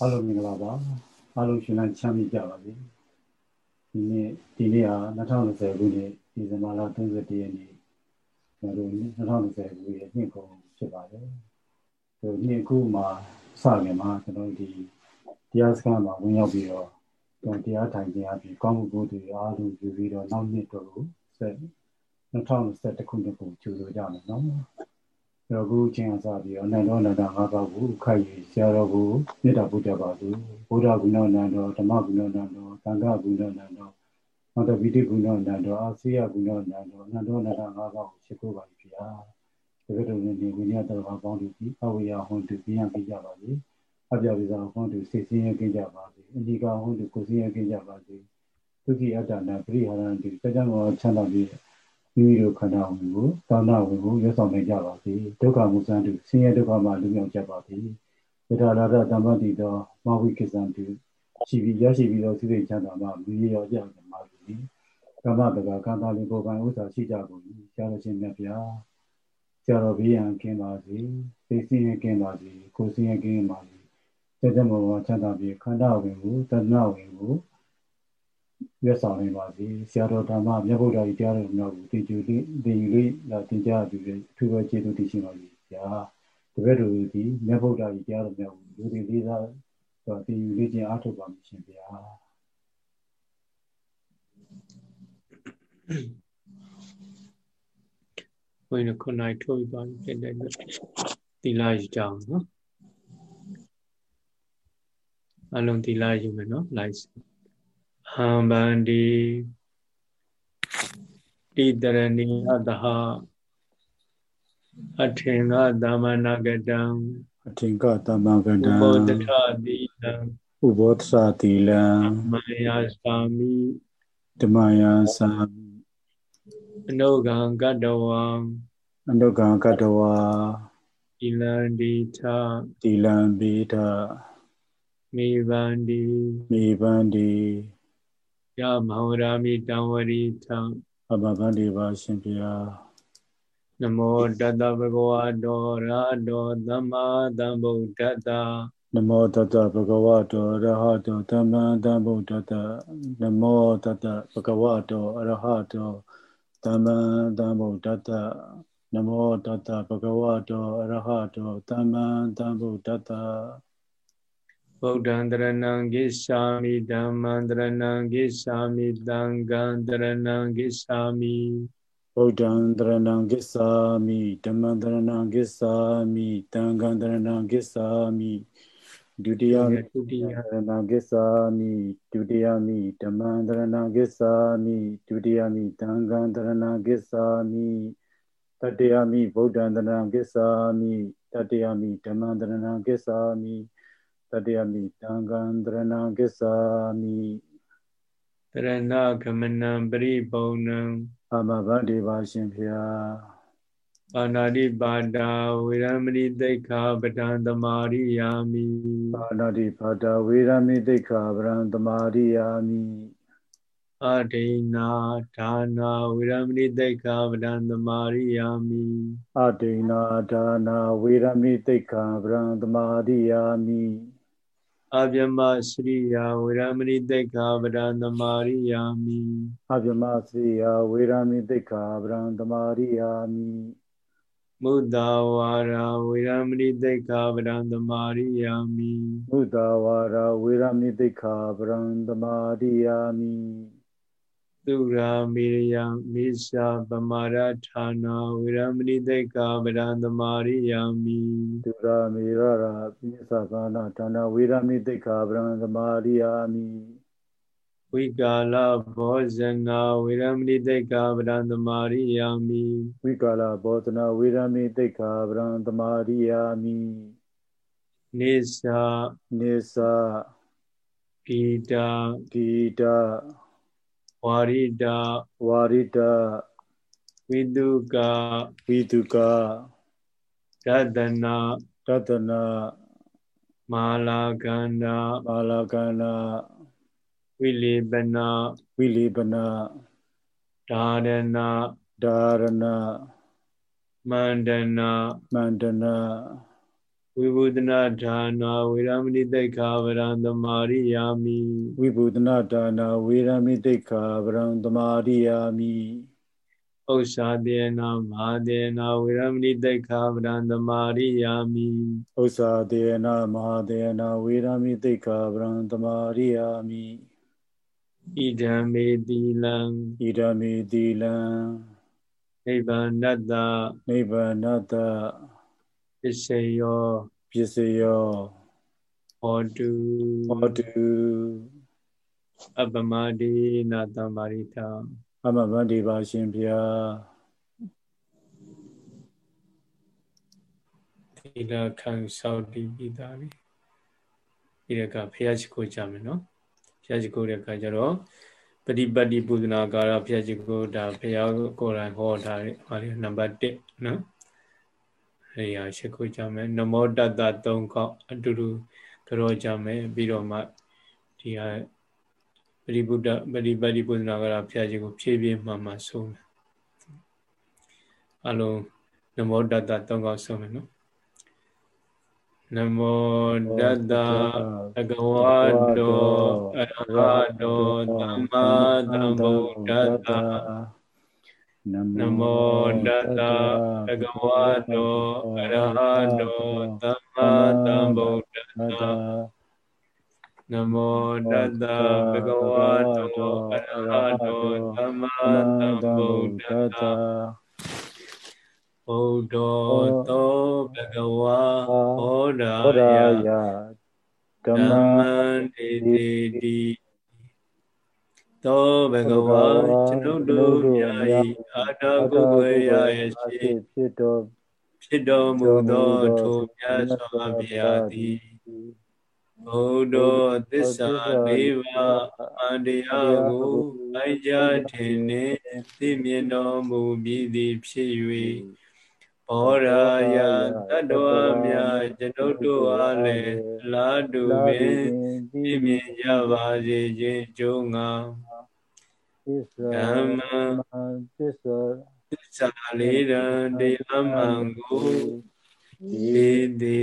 အားလုံးမင်္ဂလာပါအားလုံးရှင်လန်းချမ်းမြေ့ကြပါစေဒီနေ့ဒီနေ့ဟာ2020ခုနှစ်ဒီဇင်ဘာလ31ရက်နေ့ကျွန်တော်တို့2020ခုရဲ့နှစ်ကုန်ဖြစ်ပါတယ်ဒီနှစ်ခုမှာစခင်မှာကျွန်တော်ဒီတရားစခန်းမှာဝင်ရောက်ပြီးတော့ကျွန်တရားထိုင်ခြင်းအပြင်ကောင်းမှုကိုတွေအားလုံးယူပြီးတော့နောက်နှစ်တော့ကိုဆက်2021ခုနှစ်ကိုကျူလို့ကြမယ်နော်ကျွန် တော်ခုချင်းအစားပြီးတော့အနန္တောအနန္တငါးပါးကိုခိုက်ရဆရာတော်ကိုမေတ္တာပို့ကြပါစို့ဘုရားကုဏအနန္တောဓမ္မကုဏအနန္တောသံဃာကုဏအနန္တောနောက်တော့ဗိတိကုဏအနန္တောအာစီယကုဏအနန္တောအနန္တောအနန္တငါးပါးကိုရှိခိုးပါပြီဗျာဒီကတော်နေဝိညာဉ်တော်ဘာပေါင်းတူပြီးအဝိယဟွန်တူပြင်းရပြကြပါစေအပြပိသာဟွန်တူစိတ်ဆင်းရဲကြကြပါစေအနိကဟွန်တူကိုယ်ဆင်းရဲကြကြပါစေဒုက္ခိအတ္တနာပရိဟာရံတူစကြမောချမ်းသာပြီး မိမိတို့ခန္ဓာဝင်ကိုသာနာဝင်ကိုရွတ်ဆောင်နိုင်ကြပါစေဒုက္ခမူစံတုဆင်းရဲဒုက္ခမှလွတ်မြောက်ကြပါစေယထာလာဒတမ္ပတိတောမဝိကိစ္စံတုရှိပြီးရရှိပြီးသောစိတ်ချမ်းသာမှမြည်ရောကြပါစေကမ္မတကကာသာလင်ကိုယ်ပိုင်ဥစ္စာရှိကြကုန်၏ဆရာတော်ရှင်မြတ်ဗျာဆရာတော်ဘေးရန်ကင်းပါစေသိစင်းရကင်းပါစေကိုယ်စင်းရကင်းပါစေတတမောချမ်းသာပြီးခန္ဓာဝင်ကိုတဏှဝင်ကို ရွတ်ဆောင်နေပါစေဆရာတော်ဓမ္မမြတ်ဗုဒ္ဓကြီးတရားတော်များကိုသင်ကျူလေးသင်ယူလေးလာသင်ကြားပြီးအထူးပဲကျေးဇူးတင်ရှိပါပြီဗျာတပည့်တော်ဒီမြတ်ဗုဒ္ဓကြီးတရားတော်များကိုလူတွေလေးစားတော့သင်ယူလေးခြင်းအားထုတ်ပါမရှင်ဗျာဘုန်းကြီးခုနိုင်ထုတ်ပြီးသွားပြီဖြစ်တဲ့သီလယူကြအောင်နော်အလုံးသီလယူမယ်နော်လိုက် ဟံဗန္တိတိတရဏိအတဟအထင်္ဂသမနာကတံအထင်္ဂသမကတံဥဘောတထတိလံဥဘောတထတိလံမယသာမိဓမ္မယသာမိအနုကံကတဝံအနုကံကတဝါတိလံဒီထတိလံဘိထမိဗန္တိမိဗန္တိ ယမဟောရာမိတံဝရိထံအဘဗန္ဒီပါရှင်ဗျာနမောတတဗုဒ္ဓဝါတောရာတောသမ္မာသမ္ဗုဒ္ဓတ္တနမောတတဗုဒ္ဓဝါတောရဟတောသမ္မာသမ္ဗုဒ္ဓတ္တနမောတတဗုဒ္ဓဝါတောအရဟတောသမ္မာသမ္ဗုဒ္ဓတ္တနမောတတဗုဒ္ဓဝါတောအရဟတောသမ္မာသမ္ဗုဒ္ဓတ္တ ဗုဒ္ဓံတရဏံဂိသာမိဓမ္မံတရဏံဂိသာမိသံဃံတရဏံဂိသာမိဗုဒ္ဓံတရဏံဂိသာမိဓမ္မံတရဏံဂိသာမိသံဃံတရဏံဂိသာမိဒုတိယဒုတိယတရဏံဂိသာမိဒုတိယမိဓမ္မံတရဏံဂိသာမိဒုတိယမိသံဃံတရဏံဂိသာမိတတိယမိဗုဒ္ဓံတရဏံဂိသာမိတတိယမိဓမ္မံတရဏံဂိသာမိ တတယမိတံကံတရဏကိစ္ဆာမိတရဏကမနံပရိပုံဏံအမဗန္တိပါရှင်ဖျားပါဏာတိပါဒာဝေရမဏိသိက္ခာပဒံသမာရိယာမိပါဏာတိပါဒာဝေရမဏိသိက္ခာပဒံသမာရိယာမိအဒိနာဒါနာဝေရမဏိသိက္ခာပဒံသမာရိယာမိအဒိနာဒါနာဝေရမဏိသိက္ခာပဒံသမာရိယာမိ အဗျမစရိယာဝေရမဏိတိတ်္ခာဗရံသမာရိယာမိအဗျမစရိယာဝေရမဏိတိတ်္ခာဗရံသမာရိယာမိမုဒ္ဒဝါရာဝေရမဏိတိတ်္ခာဗရံသမာရိယာမိမုဒ္ဒဝါရာဝေရမဏိတိတ်္ခာဗရံသမာရိယာမိ သူရာမေယမေရှာပမာရဌာနာဝေရမဏိတိတ်္ခာဗရံသမာရိယာမိသူရာမေရရာပိသကာနာဌာနာဝေရမဏိတိတ်္ခာဗရံသမာရိယာမိဝိကာလဘောဇနာဝေရမဏိတိတ်္ခာဗရံသမာရိယာမိဝိကာလဘောဇနာဝေရမဏိတိတ်္ခာဗရံသမာရိယာမိနေသနေသဂီတာဂီတာ ဝါရိတဝါရိတဝိတုကဝိတုကတတနာတတနာမာလာကန္နာမာလာကန္နာဝိလိပနာဝိလိပနာဒါရဏဒါရဏမန္တနာမန္တနာ ဝဝိဘုဒနာဒါနာဝေရမဏိတိတ်ခာဗရံသမာရိယာမိဝိဘုဒနာဒါနာဝေရမဏိတိတ်ခာဗရံသမာရိယာမိဥ္စာတေနာမဟာတေနာဝေရမဏိတိတ်ခာဗရံသမာရိယာမိဥ္စာတေနာမဟာတေနာဝေရမဏိတိတ်ခာဗရံသမာရိယာမိဣဒံမေတိလံဣဒံမေတိလံနိဗ္ဗာနတ္တနိဗ္ဗာနတ္တ ပစ္စယောပစ္စယောဟောတုဟောတုအပမတိနာတံပါရိသအမဗန္ဒီပါရှင်ဗျာဒီလခံဆောက်တည်ပြီးသားပြီဒီကဖះရှိခိုးကြမယ်နော်ဖះရှိခိုးတဲ့အခါကျတော့ပฏิပတ်တိပူဇနာကာရဖះရှိခိုးဒါဖះကိုယ်တိုင်ဟောထားတဲ့ဟာလေးနံပါတ်1နော် နေရာရှိခိုးကြမယ်နမောတတ္တ၃ခေါက်အတူတူကြောကြမယ်ပြီးတော့မှဒီဟာပရိဗုဒ္ဓပရိပတ်တိပုဇနာကရာဖျားခြင်းကိုဖြည်းဖြည်းမှမှဆုံးမယ်အလုံးနမောတတ္တ၃ခေါက်ဆုံးမယ်နော်နမောတတ္တသကဝါတောအရဟတောသမ္မာသမ္ဗုဒ္ဓတ္တ နမောတတ္တဘဂဝတောအရဟတောသမ္မာသမ္ဗုဒ္ဓတ္တနမောတတ္တဘဂဝတောအရဟတောသမ္မာသမ္ဗုဒ္ဓတ္တဘုဒ္ဓသောဘဂဝါဟောရာယဓမ္မတေတိ သောဘဂဝါကျွန်ုပ်တို့မြာဤအာတာကိုယ်ွယ်ရရဲ့ရှိဖြစ်တော်ဖြစ်တော်မူသောထိုမြတ်စွာဘုရားသည်ဘုဒ္ဓသစ္စာလေးပါးအန္တရားကိုအိုက်ကြထင်နှင့်သိမြင်တော်မူပြီးသည်ဖြစ်၍ဘောရာယတတ္တဝများကျွန်ုပ်တို့အားလည်းလာတူပင်သိမြင်ကြပါစေခြင်းကြုံငါ ဓမ္မသစ္စာသစ္စာလေးရန်တရားမှန်ကိုဒီဒီ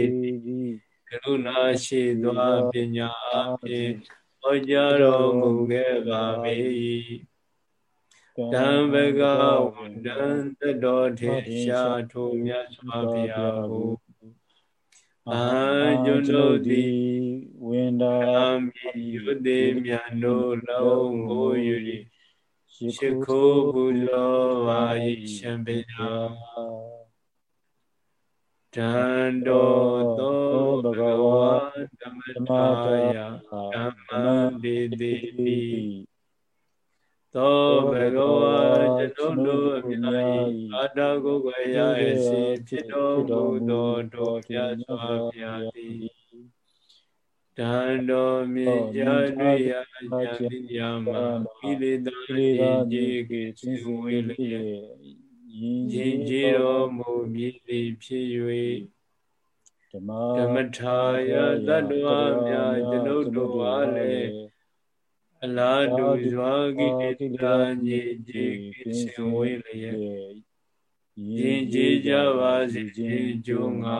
ကရုဏာရှိသောပညာအဖြင့်ဟောကြားတော်မူခဲ့ပါ၏တံဘဂဝန္တံတတော်ထေရှာထိုမြတ်စွာဘုရားကိုအာညွတ်တို့သည်ဝိန္ဒာမိယုတိမြတ်တို့လုံးကိုယူ ရှိခိုးပူဇော်ပါ၏ရှင်ဘုရားတန်တော်သောဘဂဝါဓမ္မတာယဓမ္မတိတိပိသောဘဂဝါကျွန်ုပ်တို့အမြာအာတာကိုယ်ွယ်ရစေဖြစ်တော်မူသောတော်ပြတ်စွာဘုရားသည် တန်တော်မြေကြတွေ့ရကြတိယာမကိလေသာကြီးကြီးကင်းဝေးလျက်ယဉ်ကျေးတော်မူမည်သည်ဖြစ်၍ဓမ္မဓမ္မထာယတတ္တဝါများကျွန်ုပ်တို့အားလည်းအလားတူစွာကိလေသာကြီးကြီးကင်းဝေးလျက်ယဉ်ကျေးကြပါစေခြင်းကြုံငါ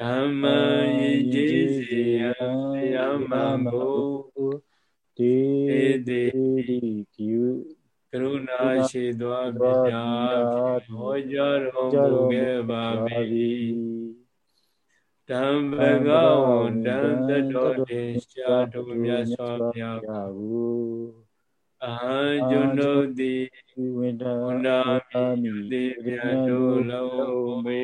ဓမ္မယဉ်ကျေးစေယယမဘုတေတေကိကရုဏာရှိသောပညာဟောကြားတော်မူခဲ့ပါ၏တံဘဂဝန္တံတတော်တင်ရှားတို့မြတ်စွာဘုရားကိုအာကျွန်းတို့သည်ဝိဒါမိတိမြတ်တို့လုံးမွေ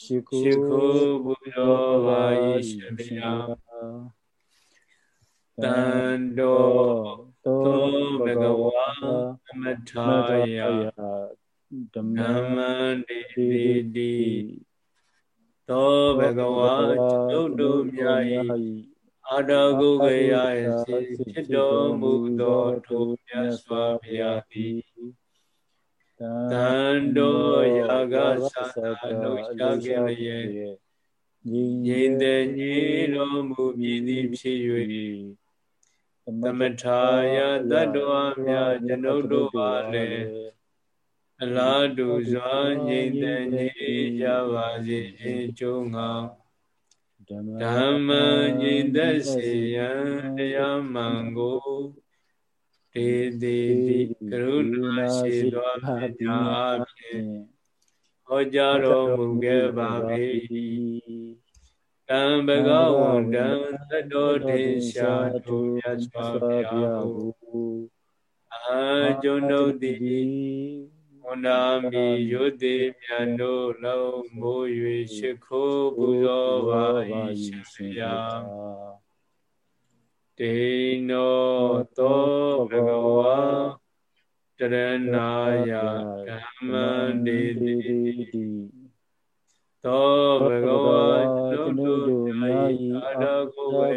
ရှိခိုးဘုရားပါ၏ရှင်ဗျာတန်တော်သောဘဂဝါသမထာယဓမ္မတိတိတိသောဘဂဝါကျုပ်တို့မြာ၏အာတာကုကရစေဖြစ်တော်မူသောထိုမြတ်စွာဘုရားသည် တန်တော်ယာကသာသာနှုတ်ရှာခဲ့လျက်ငြိမ်တဲ့ညေတော်မူမည်သည်ဖြစ်၍သမထာယတတ္တဝါများကျွန်ုပ်တို့အားလည်းအလားတူစွာငြိမ့်တဲ့ငြိမ်ကြပါစေခြင်းကျိုးငါဓမ္မငြိမ့်သက်စေရန်တရားမှန်ကို တေတိတိကရုဏာရှိသောပညာအဖြစ်ဟောကြားတော်မူခဲ့ပါ၏တံဘဂဝန္တံသတ္တောဒေရှာတုမြတ်စွာဘုရားကိုအာကျွန်ုပ်သည်ဝန္ဒာမီယုတိမြတ်တို့လုံးမိုး၍ရှိခိုးပူဇော်ပါ၏ရှင်ဘုရား တေနောသောဘဂဝါတရဏာယဓမ္မတေတိသောဘဂဝါကျွန်ုပ်တို့မြတ်အာရကိုဝေ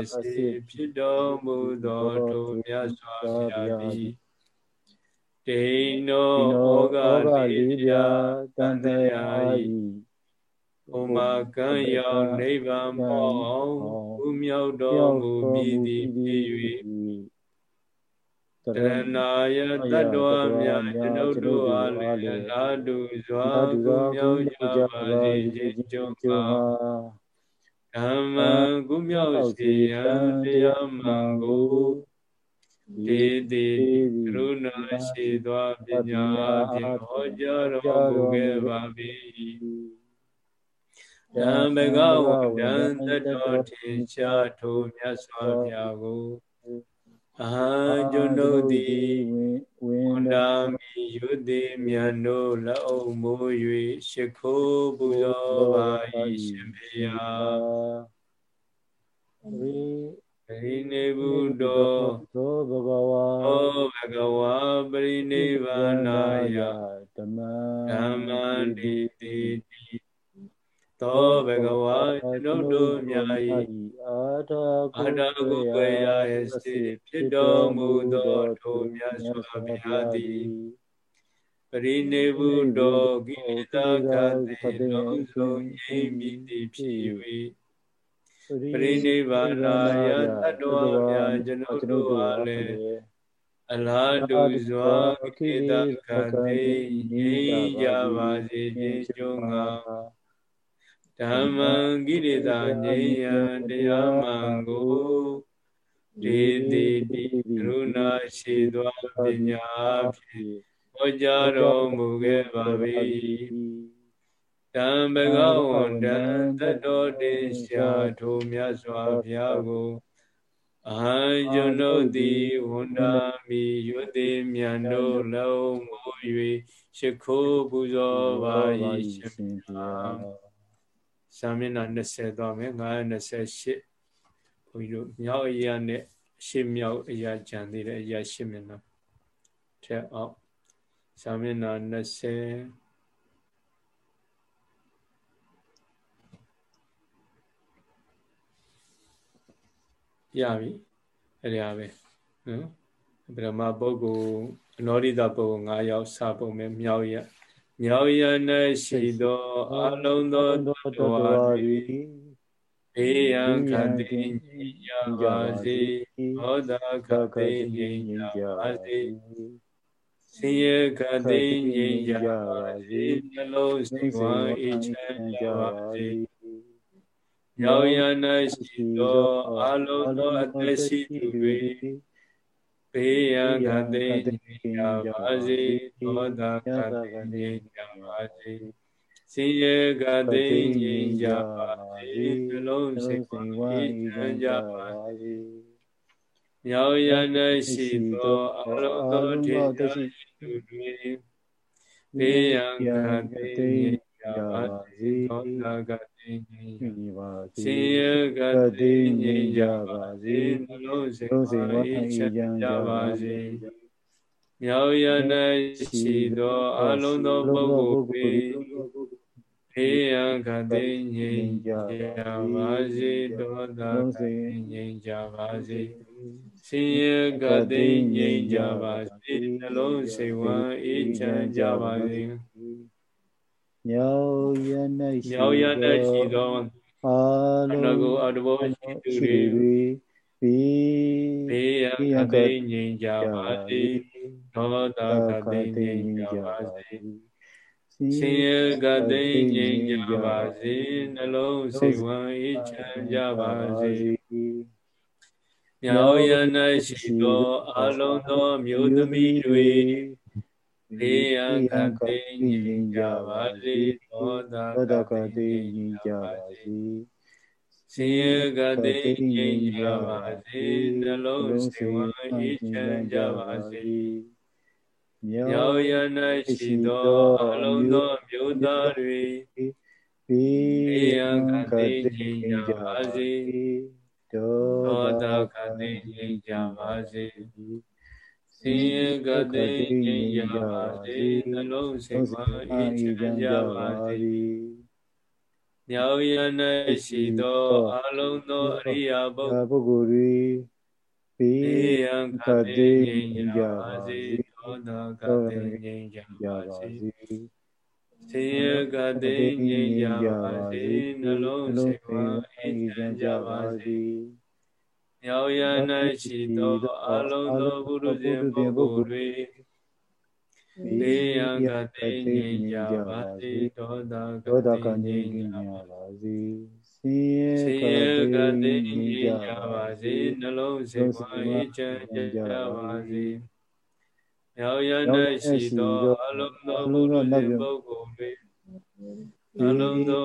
အစေဖြစ်တော်မူသောထိုမြတ်စွာဘုရားသည်တေနောဩဃလေးပြတန်တရား ဤဘုမကံရောက်နိဗ္ဗာန်မောင်းဥမြောက်တော်မူမည်သည်ဖြစ်၍တရဏာယတတ္တဝများကျွန်ုပ်တို့အားလည်းလာတူစွာကုမြောက်ကြပါစေခြင်းကြောင့်ပါဓမ္မကုမြောက်စေရန်တရားမှန်ကိုဒေတိကရုဏာရှိသောပညာဖြင့်ဟောကြားတော်မူခဲ့ပါ၏ ဓမ္မကဝန္တံတတောထင်ရှားထိုမြတ်စွာဘုရားကိုအာကျွန်းတို့သည်ဝန္ဒာမီယုတိမြတ်တို့လက်အုပ်မိုး၍ရှ िख ိုးပူဇော်ပါ၏ရှင်ဘုရားရိနေဗုဒ္ဓောသောဘဂဝါသောဘဂဝါပရိနိဗ္ဗာနာယဓမ္မဓမ္မတိတိတိ သောဘဂဝါကျွန်ုပ်တို့မြာ၏အာထာအာထာကိုဝေယယစေဖြစ်တော်မူသောထိုမြတ်စွာဘုရားသည်ပရိနိဗ္ဗုဒ္ဓောကိလေသာကတိလုံးစုံငြိမ့်မိသည်ဖြစ်၍ပရိနိဗ္ဗာနာယတတ္တဝများကျွန်ုပ်တို့အားလည်းအလားတူစွာကိတခတိငြိကြပါစေခြင်းကျုံငါ ဓမ္မံကိရိတာငြိယံတရားမှန်ကိုဒေတိတိကရုဏာရှိသောပညာဖြင့်ဟောကြားတော်မူခဲ့ပါ၏တံဘဂဝန္တံတတောတေရှာထိုမြတ်စွာဘုရားကိုအာကျွန်ုပ်သည်ဝန္တာမီယွတိမြန်တို့လုံးမိုး၍ရှ िख ိုးပူဇော်ပါ၏ရှင်ဘုရား စာမျက်နှာ20သွားမယ်928ဘုန်းကြီးတို့မြောက်အရာနဲ့ရှင်းမြောက်အရာကြံသေးတယ်အရာရှင်းမျက်နှာထက်အောက်စာမျက်နှာ20ရပြီအဲ့ဒါပဲနော်ဗြဟ္မာပုဂ္ဂိုလ်အနောရိတပုဂ္ဂိုလ်၅ယောက်စပုံမဲ့မြောက်ရ မြောက်ရ၌ရှိသောအလုံးသောတော်ဤေယံခတိညံပါစေဟောတာခတိညံပါစေဆင်းရဲခတိညံပါစေနှလုံးစိတ်ဝါအေးချမ်းကြပါစေမြောင်ရ၌ရှိသောအလုံးသောအသက်ရှိသူ တွေဘေးရန်ကတိညပါစေသောတာကတိညပါစေစင်ရကတိညကြပါစေနှလုံးစိတ်ဝိညံကြပါစေမြောင်ရ၌ရှိသောအလုံးသောထေရရှိသူတွေဘေးရန်ကတိည ပါစေသောတာကတိညပါစေရကတိငြိမ်ကြပါစေနှလုံးစိတ်ဝါအေးချမ်းကြပါစေမြောက်ရ၌ရှိသောအလုံးသောပုဂ္ဂိုလ်ပေဖေးရန်ခတိငြိမ်ကြပါစေဒေါသခတိငြိမ်ကြပါစေဆင်းရဲကတိငြိမ်ကြပါစေနှလုံးစိတ်ဝါအေးချမ်းကြပါစေ မြောက်ရ၌ရှိမြောက်ရ၌ရှိသောအာလောကိုအတဘောရှိသူတွေဘေးဘေးရန်ခတိငြိမ်ကြပါစေဒေါသကတိငြိမ်းကြပါစေဆင်းရဲကတိငြိမ်းကြပါစေနှလုံးစိတ်ဝမ်းအေးချမ်းကြပါစေမြောက်ရ၌ရှိသောအလုံးသောမျိုးသမီးတွေ ဒေယကတိငြိမ်းကြပါစေဒေါသကတိငြိမ်းကြပါစေဆင်းရဲကတိငြိမ်းကြပါစေနှလုံးစိတ်ဝမ်းအေးချမ်းကြပါစေမြောက်ရ၌ရှိသောအလုံးသောမျိုးသားတွေဘေးရန်ကတိငြိမ်းကြပါစေဒေါသကတိငြိမ်းကြပါစေ ဆင်းရဲကတိငြိမ်းကြပါစေနှလုံးစိတ်ဝမ်းအေးချမ်းကြပါစေမြောက်ရ၌ရှိသောအလုံးသောအရိယာပုဂ္ဂိုလ်တွေဘေးရန်ကတိငြိမ်းကြပါစေသောတာကတိငြိမ်းကြပါစေဆင်းရဲကတိငြိမ်းကြပါစေနှလုံးစိတ်ဝမ်းအေးချမ်းကြပါစေ မြောက်ရ၌ရှိသောအလုံးသောဘုရုဇဉ်ပုဂ္ဂိုလ်တွေဘေးရန်ကတိငြိမ်းကြပါစေဒေါသကတိငြိမ်းကြပါစေဆင်းရဲကတိငြိမ်းကြပါစေနှလုံးစိတ်ဝမ်းအေးချမ်းကြပါစေမြောက်ရ၌ရှိသောအလုံးသောဘုရားရှင်ပုဂ္ဂိုလ်တွေအလုံးသော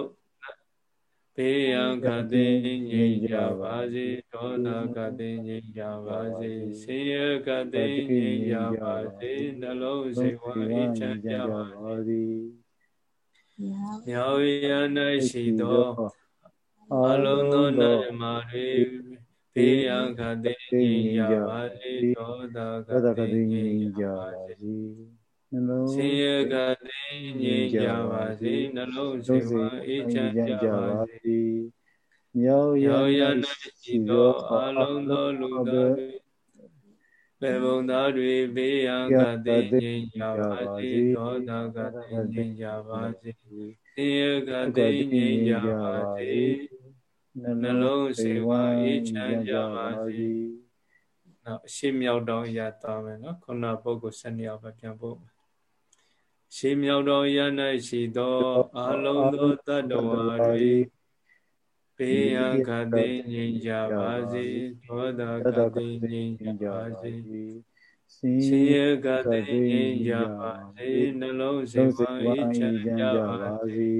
ဘေးရန်ကတိငြိမ်းကြပါစေဒေါသကတိငြိမ်းကြပါစေဆင်းရဲကတိငြိမ်းကြပါစေနှလုံးစိတ်ဝမ်းအေးချမ်းကြပါစေမြောက်ရ၌ရှိသောအလုံးသောနတ်မတွေဘေးရန်ခတိငြိမ်းကြပါစေဒေါသကတိငြိမ်းကြပါစေနှလုံး ဆင်းရဲကတိငြိမ်းကြပါစေနှလုံးစိတ်ဝမ်းအေးချမ်းကြပါစေမြောက်ရရ၌ရှိသောအလုံးသောလူသားတွေဘေဘုံသားတွေဘေးရန်ကတိငြိမ်းကြပါစေဒေါသကတိငြိမ်းကြပါစေဆင်းရဲကတိငြိမ်းကြပါစေနှလုံးစိတ်ဝမ်းအေးချမ်းကြပါစေ။နောက်အရှိမြောက်တော်ရသွားမယ်နော်ခုနပုဂ္ဂိုလ်7ယောက်ပဲပြန်ပို့မယ်။ ရှိမြောက်တော်ရ၌ရှိသောအလုံးသောတတ္တဝါတွေဘေးရန်ခတိငြိမ်းကြပါစေဒေါသခတိငြိမ်းကြပါစေရှင်ရကတိငြိမ်းကြပါစေနှလုံးစိတ်ဝမ်းအေးချမ်းကြပါစေ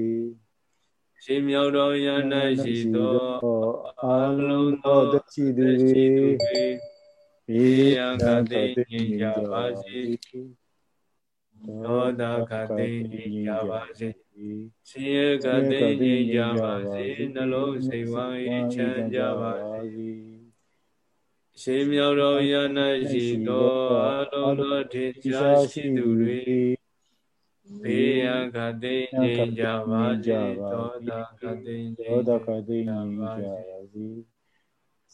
ရှင်မြောက်တော်ရ၌ရှိသောအလုံးသောတချီသူတွေဘေးရန်ခတိငြိမ်းကြပါစေ ဒေါသခတိငြိမ်းကြပါစေရှင်ရကတိငြိမ်းကြပါစေနှလုံးစိတ်ဝမ်းအေးချမ်းကြပါစေရှင်မြောက်တော်ရ၌ရှိသောအလုံးသောထေရှားရှိသူတွေဘေးရန်ခတိငြိမ်းကြပါစေဒေါသခတိငြိမ်းဒေါသခတိငြိမ်းကြပါစေ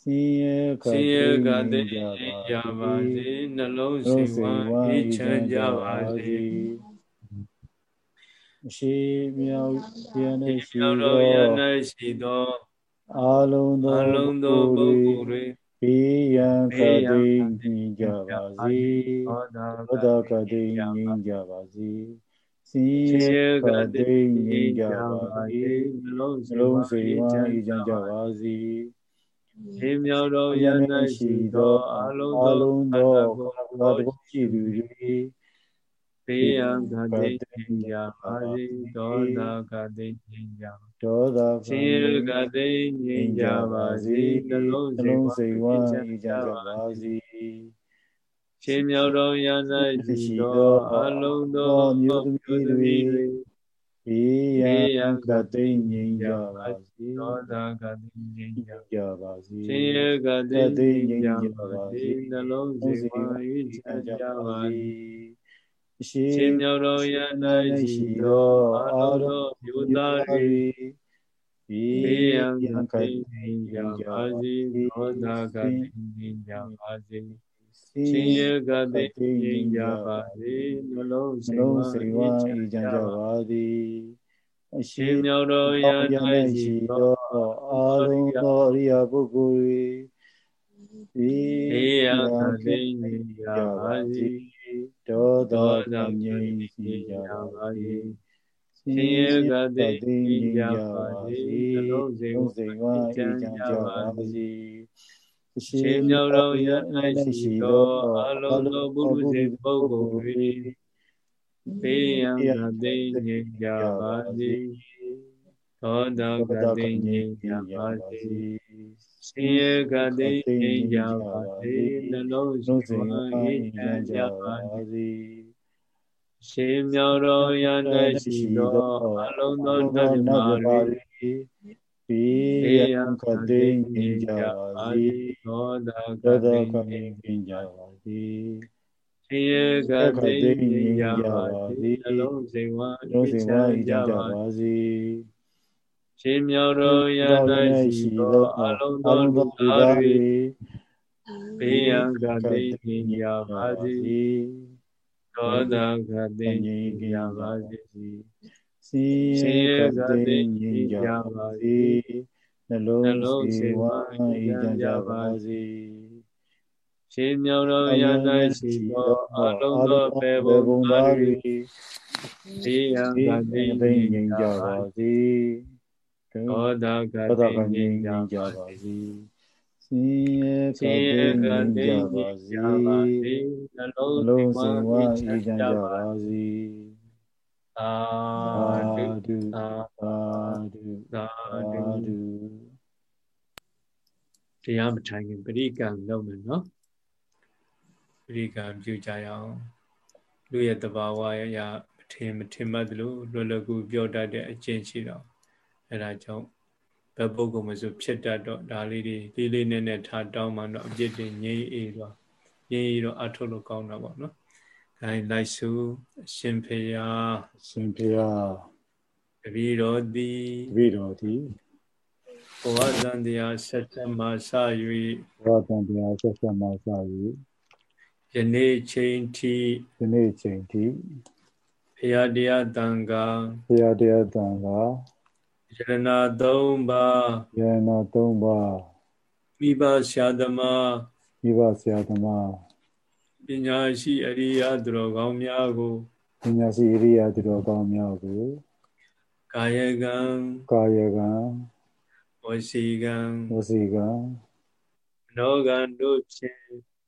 ဆင်းရဲခတိငြိမ်းကြပါစေနှလုံးစိတ်ဝမ်းအေးချမ်းကြပါစေရှိမြောက်ရန်ရှိသောရန်ရှိသောအလုံးသောအလုံးသောပုဂ္ဂိုလ်တွေဘေးရန်ခတိငြိမ်းကြပါစေသောတာခတိငြိမ်းကြပါစေစင်ရကတိငြိမ်းကြပါစေနှလုံးလုံးစိတ်ဝမ်းအေးချမ်းကြပါစေေ မြောက်တော်ယန္တရှိသောအလုံးသောသောတကုရှိသူတွေဘေးရန်ကတိကြပါစေဒေါသကတိကြဒေါသရှင်ရကတိကြပါစေနှလုံးစိတ်ဝမ်းအေးချမ်းကြပါစေရှင်မြောက်တော်ရ၌ရှိသောအလုံးသောမြို့သမီးတွေ ဘေးရန်ကတိငြိမ်းကြပါစေသောတာကတိငြိမ်းကြပါစေရှင်ရကတိငြိမ်းကြပါစေနှလုံးစိတ်ဝမ်းအေးချမ်းကြပါစေရှင်မြောက်တော်ရ၌ရှိသောအလုံးမြို့သားတွေဘေးရန်ကတိငြိမ်းကြပါစေသောတာကတိငြိမ်းကြပါစေ ရှင်ရကတိငြိမ်းကြပါစေနှလုံးစိတ်ဝမ်းအေးချမ်းကြပါစေအရှိမြောက်တော်ရာ၌ရှိသောအာလုံးသောအရိယာပုဂ္ဂိုလ်တွေဒီယကတိနေကြပါစေဒေါသကငြိမ်းစီကြပါစေရှင်ရကတိနေကြပါစေနှလုံးစိတ်စိတ်ဝါအေးချမ်းကြပါစေ ရှင်မြောက်တော်ရ၌ရှိသောအလုံးသောပုရုဇဉ်ပုဂ္ဂိုလ်တွေဘေးရန်ကတိနေကြပါစေသောတာကတိနေကြပါစေရှင်ရကတိနေကြပါစေနှလုံးစုံအေးချမ်းကြပါစေရှင်မြောက်တော်ရ၌ရှိသောအလုံးသောဓမ္မတွေ ပိယံကတိနေကြပါစေသောတာကတိနေကြပါစေရှင်ရကတိနေကြပါစေအလုံးစုံဝါအေးချမ်းကြပါစေရှင်မြောက်တော်ရ၌ရှိသောအလုံးသောလူသားတွေဘေးရန်ကတိနေကြပါစေသောတာကတိနေကြပါစေ စင်ရကတိနေကြပါစေနှလုံးစေဝါအေးကြပါစေရှင်မြောက်တော်ရ၌ရှိသောအလုံးသောပေဘုံသားတွေဘေးရန်ကတိနေကြပါစေသောတာကတိငြိမ်းကြပါစေစင်ရကတိငြိမ်းကြပါစေနှလုံးစင်ဝါအေးချမ်းကြပါစေ သာဓုသာဓုသာဓုတရားမထိုင်ခင်ပရိကံလုပ်မယ်နော်ပရိကံပြုကြရအောင်လူရဲ့တဘာဝရမထင်မထင်မှတ်သလိုလွယ်လွယ်ကူပြောတတ်တဲ့အကျင့်ရှိတော့အဲဒါကြောင့်ဘယ်ပုဂ္ဂိုလ်မဆိုဖြစ်တတ်တော့ဒါလေးတွေလေးလေးနက်နက်ထားတောင်းမှတော့အပြစ်တွေငြိမ်းအေးတော့ငြိမ်းအေးတော့အထုတ်လို့ကောင်းတာပေါ့နော်။ ခိုင်းလိုက်စုအရှင်ဖေယအရှင်ဖေယတပည့်တော်သည်တပည့်တော်သည်ဘဝတန်တရားဆက်ဆက်မှစ၍ဘဝတန်တရားဆက်ဆက်မှစ၍ယနေ့ချိန်ထိယနေ့ချိန်ထိဖရာတရားတန်ခါဖရာတရားတန်ခါယရနာ၃ပါးယရနာ၃ပါးမိဘဆရာသမားမိဘဆရာသမား ပညာရှိအရိယသူတော်ကောင်းများကိုပညာရှိအရိယသူတော်ကောင်းများကိုကာယကံကာယကံဝစီကံဝစီကံနောကံတို့ဖြင့်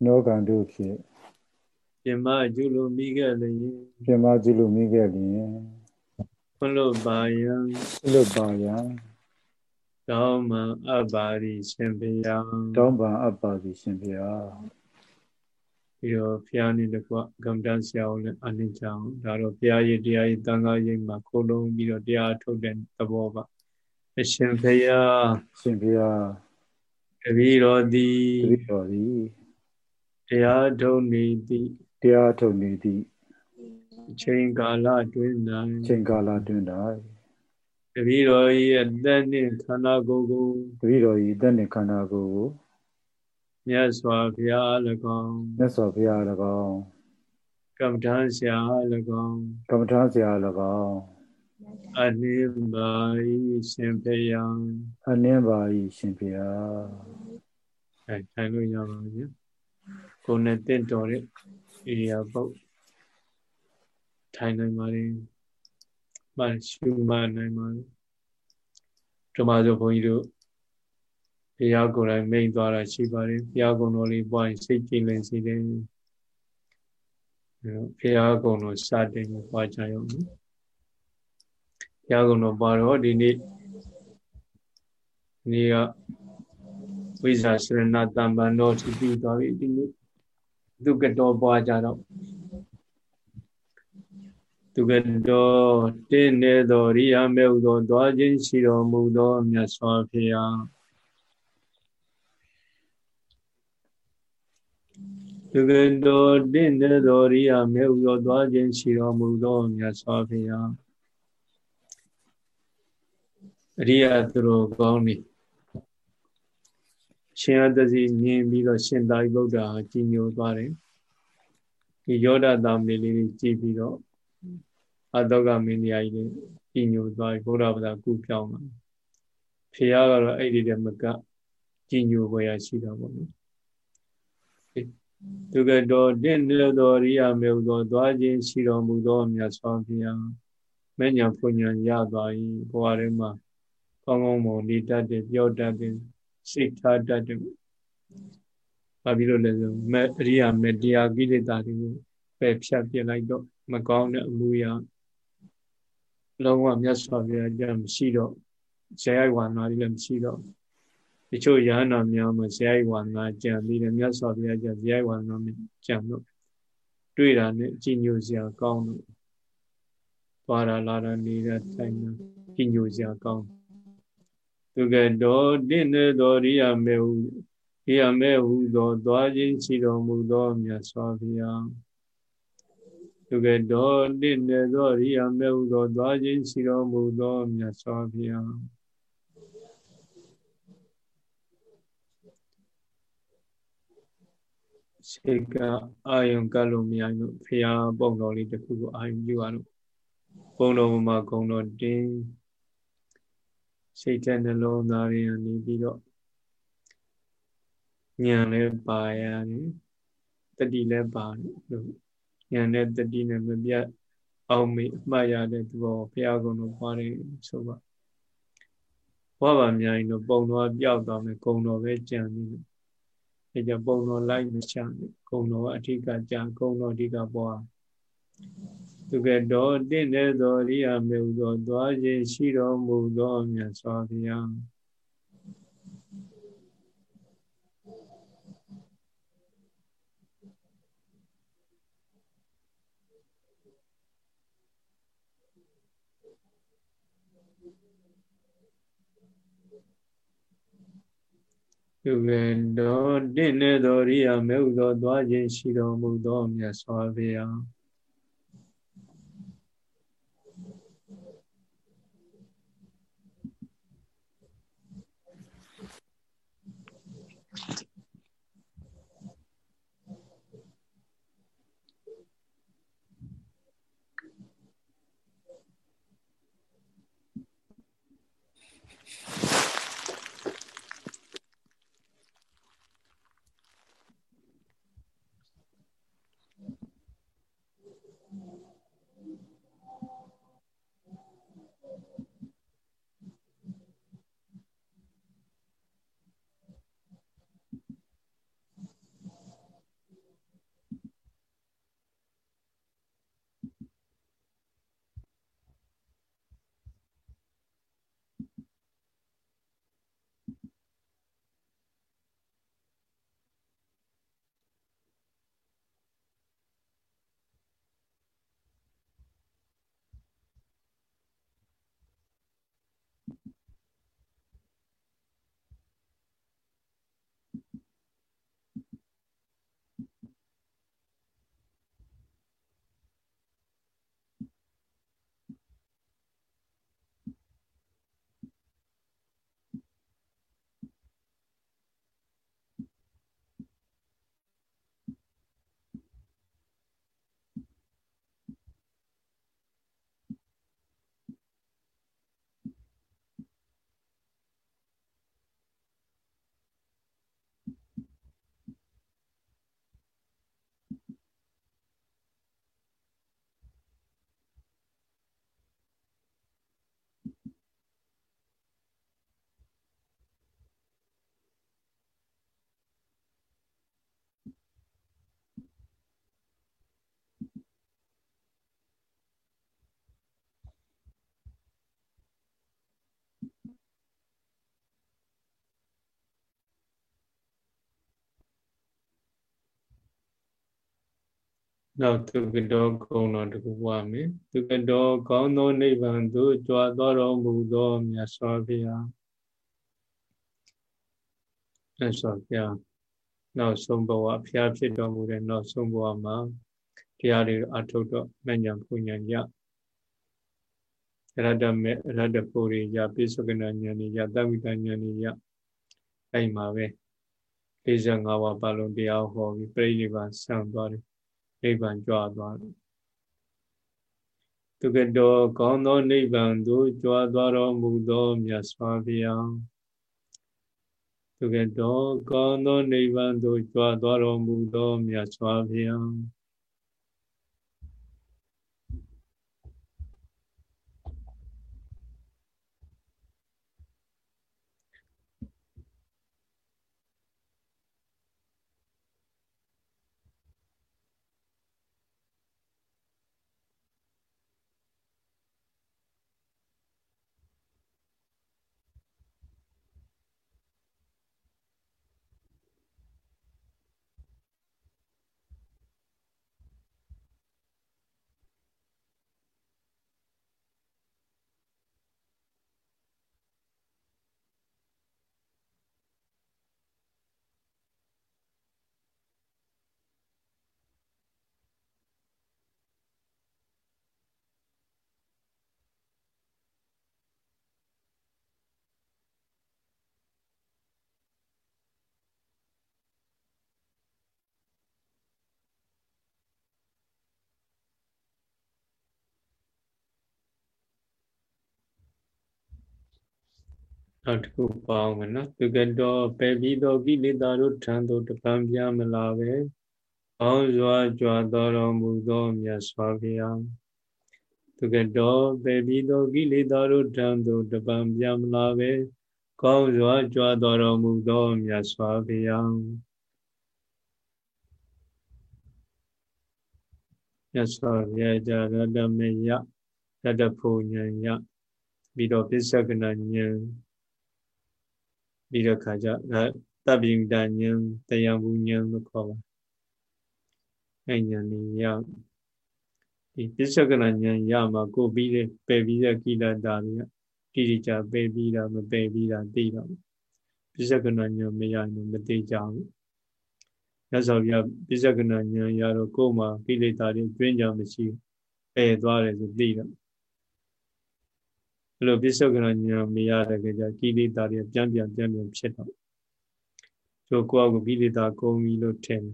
နောကံတို့ဖြင့်ပြမကျุလို့မိခဲ့လျင်ပြမကျุလို့မိခဲ့လျင်ဖလုပါယံဖလုပါယံတောင်းမှအပ္ပါရိရှင်ဘုရားတောင်းပန်အပ္ပါရိရှင်ဘုရား ပြီးတော့ဘုရားနဲ့တကွကမ္မတန်ဆရာအောင်လည်းအနိစ္စအောင်ဒါတော့ဘုရားရဲ့တရားရဲ့တန်ခါးရဲ့မှာခိုးလုံးပြီးတော့တရားထုတ်တဲ့သဘောပါအရှင်ဘုရားရှင်ဘုရားတပည့်တော်သည်တပည့်တော်သည်တရားထုတ်နေသည်တရားထုတ်နေသည်အချိန်ကာလအတွင်း၌အချိန်ကာလအတွင်း၌တပည့်တော်၏အသက်နှင့်ခန္ဓာကိုယ်ကိုတပည့်တော်၏အသက်နှင့်ခန္ဓာကိုယ်ကို မြတ်စွာဘုရား၎င်းမြတ်စွာဘုရား၎င်းကမ္မထာဆရာ၎င်းကမ္မထာဆရာ၎င်းအနှင်းပါ၏ရှင်ဘုရားအနှင်းပါ၏ရှင်ဘုရားအဲထိုင်လို့ရပါပြီကိုယ်နဲ့တင့်တော်တဲ့ဣရိယာပုတ်ထိုင်နိုင်ပါလေမရှုမှနိုင်ပါလေဓမ္မဆိုဘုန်းကြီးတို့ ဘုရားကိုယ်တိုင်မိန်သွားတာရှိပါတယ်ဘုရားကုံတော်လေးပွားရင်စိတ်ကြည်လင်စေတယ်ဘုရားကုံတော်စတင်ကိုပွားကြရအောင်ဘုရားကုံတော်ပွားတော့ဒီနေ့ဒီကဝိဇာစရဏတမ္ပန်တော်ထိပြီးသွားပြီဒီနေ့သူကတော်ပွားကြတော့သူကတော်တင်းနေသောရိယာမေဟုသောသွားခြင်းရှိတော်မူသောမြတ်စွာဘုရား သူကတော်တင်းနေသောရိယာမေဟုသောသွားခြင်းရှိတော်မူသောမြတ်စွာဘုရားအရိယာသူတော်ကောင်းနေရှင်အတ္တစီမြင်ပြီးတော့ရှင်သာရိပုတ္တရာကြီးညိုသွားတယ်ဒီယောဒတာမင်းလေးကြီးကြည့်ပြီးတော့အတောကမင်းကြီးလေးကြီးညိုသွားပြီးဘုရားဗုဒ္ဓကုပြောင်းလာဖေရကတော့အဲ့ဒီတည်းမကကြီးညိုပွဲရရှိတာပေါ့နော် သူကတော်တင့်တဲ့တော်ရိယာမေဟုသောသွားခြင်းရှိတော်မူသောမြတ်စွာဘုရားမဉ္ဇဉ်ဖွညာရသွား၏ဘဝထဲမှာကောင်းကောင်းမွန်နေတတ်တယ်ပြောတတ်တယ်စိတ်ထားတတ်တယ်ဘာဖြစ်လို့လဲဆိုမဲ့အရိယာမေတရားကိလေသာတွေကိုပယ်ဖြတ်ပြလိုက်တော့မကောင်းတဲ့အမှုရာလုံးဝမြတ်စွာဘုရားကြမရှိတော့ဇေယဝါနာတွေလည်းမရှိတော့ တချို့ရဟန္တာများမှာဇေယဝါနာကြံပြီးတယ်မြတ်စွာဘုရားကြဇေယဝါနာမကြံတော့တွေ့တာနဲ့အကြည်ညိုစရာကောင်းတော့သွားတာလာတာနေတဲ့ထိုင်တာကြည်ညိုစရာကောင်းသူကတော်တင့်တဲ့တော်ရိယာမေဟုရိယာမေဟုသောသွားခြင်းရှိတော်မူသောမြတ်စွာဘုရားသူကတော်တင့်တဲ့သောရိယာမေဟုသောသွားခြင်းရှိတော်မူသောမြတ်စွာဘုရား စိတ်ကအာယုံကလို့မရဘူးဖရာပုံတော်လေးတစ်ခုကိုအာယုံပြုရလို့ပုံတော်မှာဂုံတော်တင်းစိတ်တဲ့နှလုံးသားရင်းနေပြီးတော့ဉာဏ်လည်းပါရတယ်တတိလည်းပါတယ်လို့ဉာဏ်နဲ့တတိနဲ့မပြတ်အောင်မေအမှတ်ရတဲ့သူတော်ဘုရားကုံတော်ပါတယ်ဆိုပါဘဝပါများရင်တော့ပုံတော်ပျောက်သွားမယ်ဂုံတော်ပဲကြံနေတယ် အဲကြောင့်ပုံတော်လိုက်မချနဲ့ဂုံတော်အဓိကကြံဂုံတော်အဓိကပေါ်သူကတော်တင့်တဲ့သောရိယာမေဟုသောသွားခြင်းရှိတော်မူသောမြတ်စွာဘုရား သူကတော်တင့်တဲ့သောရိယာမေဟုသောသွားခြင်းရှိတော်မူသောမြတ်စွာဘုရား နောက်သူကတော်ကုံတော်တခုပွားမယ်သူကတော်ကောင်းသောနိဗ္ဗာန်သို့ကြွားတော်တော်မူသောမြတ်စွာဘုရားမြတ်စွာဘုရားနောက်ဆုံးဘဝဖျားဖြစ်တော်မူတဲ့နောက်ဆုံးဘဝမှာတရားတွေအထုတ်တော့မဉ္ဇဉ်ပူညာရရတ္တမေရတ္တပူရိယပိစုကနာဉာဏ်ရတမိတဉာဏ်ရအဲ့မှာပဲ45ပါးပါလုံးတရားဟောပြီးပြိဋိဘံဆံသွားတယ် နိဗ္ဗာန်ကြွသွားတယ်သူကတော်ကောင်းသောနိဗ္ဗာန်သို့ကြွသွားတော်မူသောမြတ်စွာဘုရားသူကတော်ကောင်းသောနိဗ္ဗာန်သို့ကြွားသွားတော်မူသောမြတ်စွာဘုရား နောက်တစ်ခုပေါင်းမယ်နော်သူကတော်ပေပြီးသောကိလေသာတို့ထံသို့တပံပြမလာပဲအောင်းစွာကြွားတော်မူသောမြတ်စွာဘုရားသူကတော်ပေပြီးသောကိလေသာတို့ထံသို့တပံပြမလာပဲကောင်းစွာကြွားတော်မူသောမြတ်စွာဘုရားမြတ်စွာဘုရားကြရတမေယရတဖုန်ဉဏ်ယပြီးတော့ပစ္စကနာဉဏ် ပြီးတော့ခါကျတပ်ပိဒဉ္တရားဘူးဉ္လို့ခေါ်ပါအဲ့ဉာဏ်นี่ရဒီပစ္စကနာဉာဏ်ရမှာကိုပြီးတဲ့ပယ်ပြီးတဲ့ကိလတာတွေကတိတိကျပယ်ပြီးတာမပယ်ပြီးတာသိတော့ပစ္စကနာဉာဏ်မရရင်မသိကြဘူးရသော်ပြပစ္စကနာဉာဏ်ရတော့ကိုယ်မှာကိလေသာတွေတွင်းကြမရှိပယ်သွားတယ်ဆိုသိတော့ အဲ့လိုပြစ္ဆုတ်ကရညာမရတဲ့ကြကိလေသာတွေပြန်ပြန်ပြန်ပြန်ဖြစ်တော့ကျိုးကိုယ့်အကိုကိလေသာကုန်ပြီလို့ထင်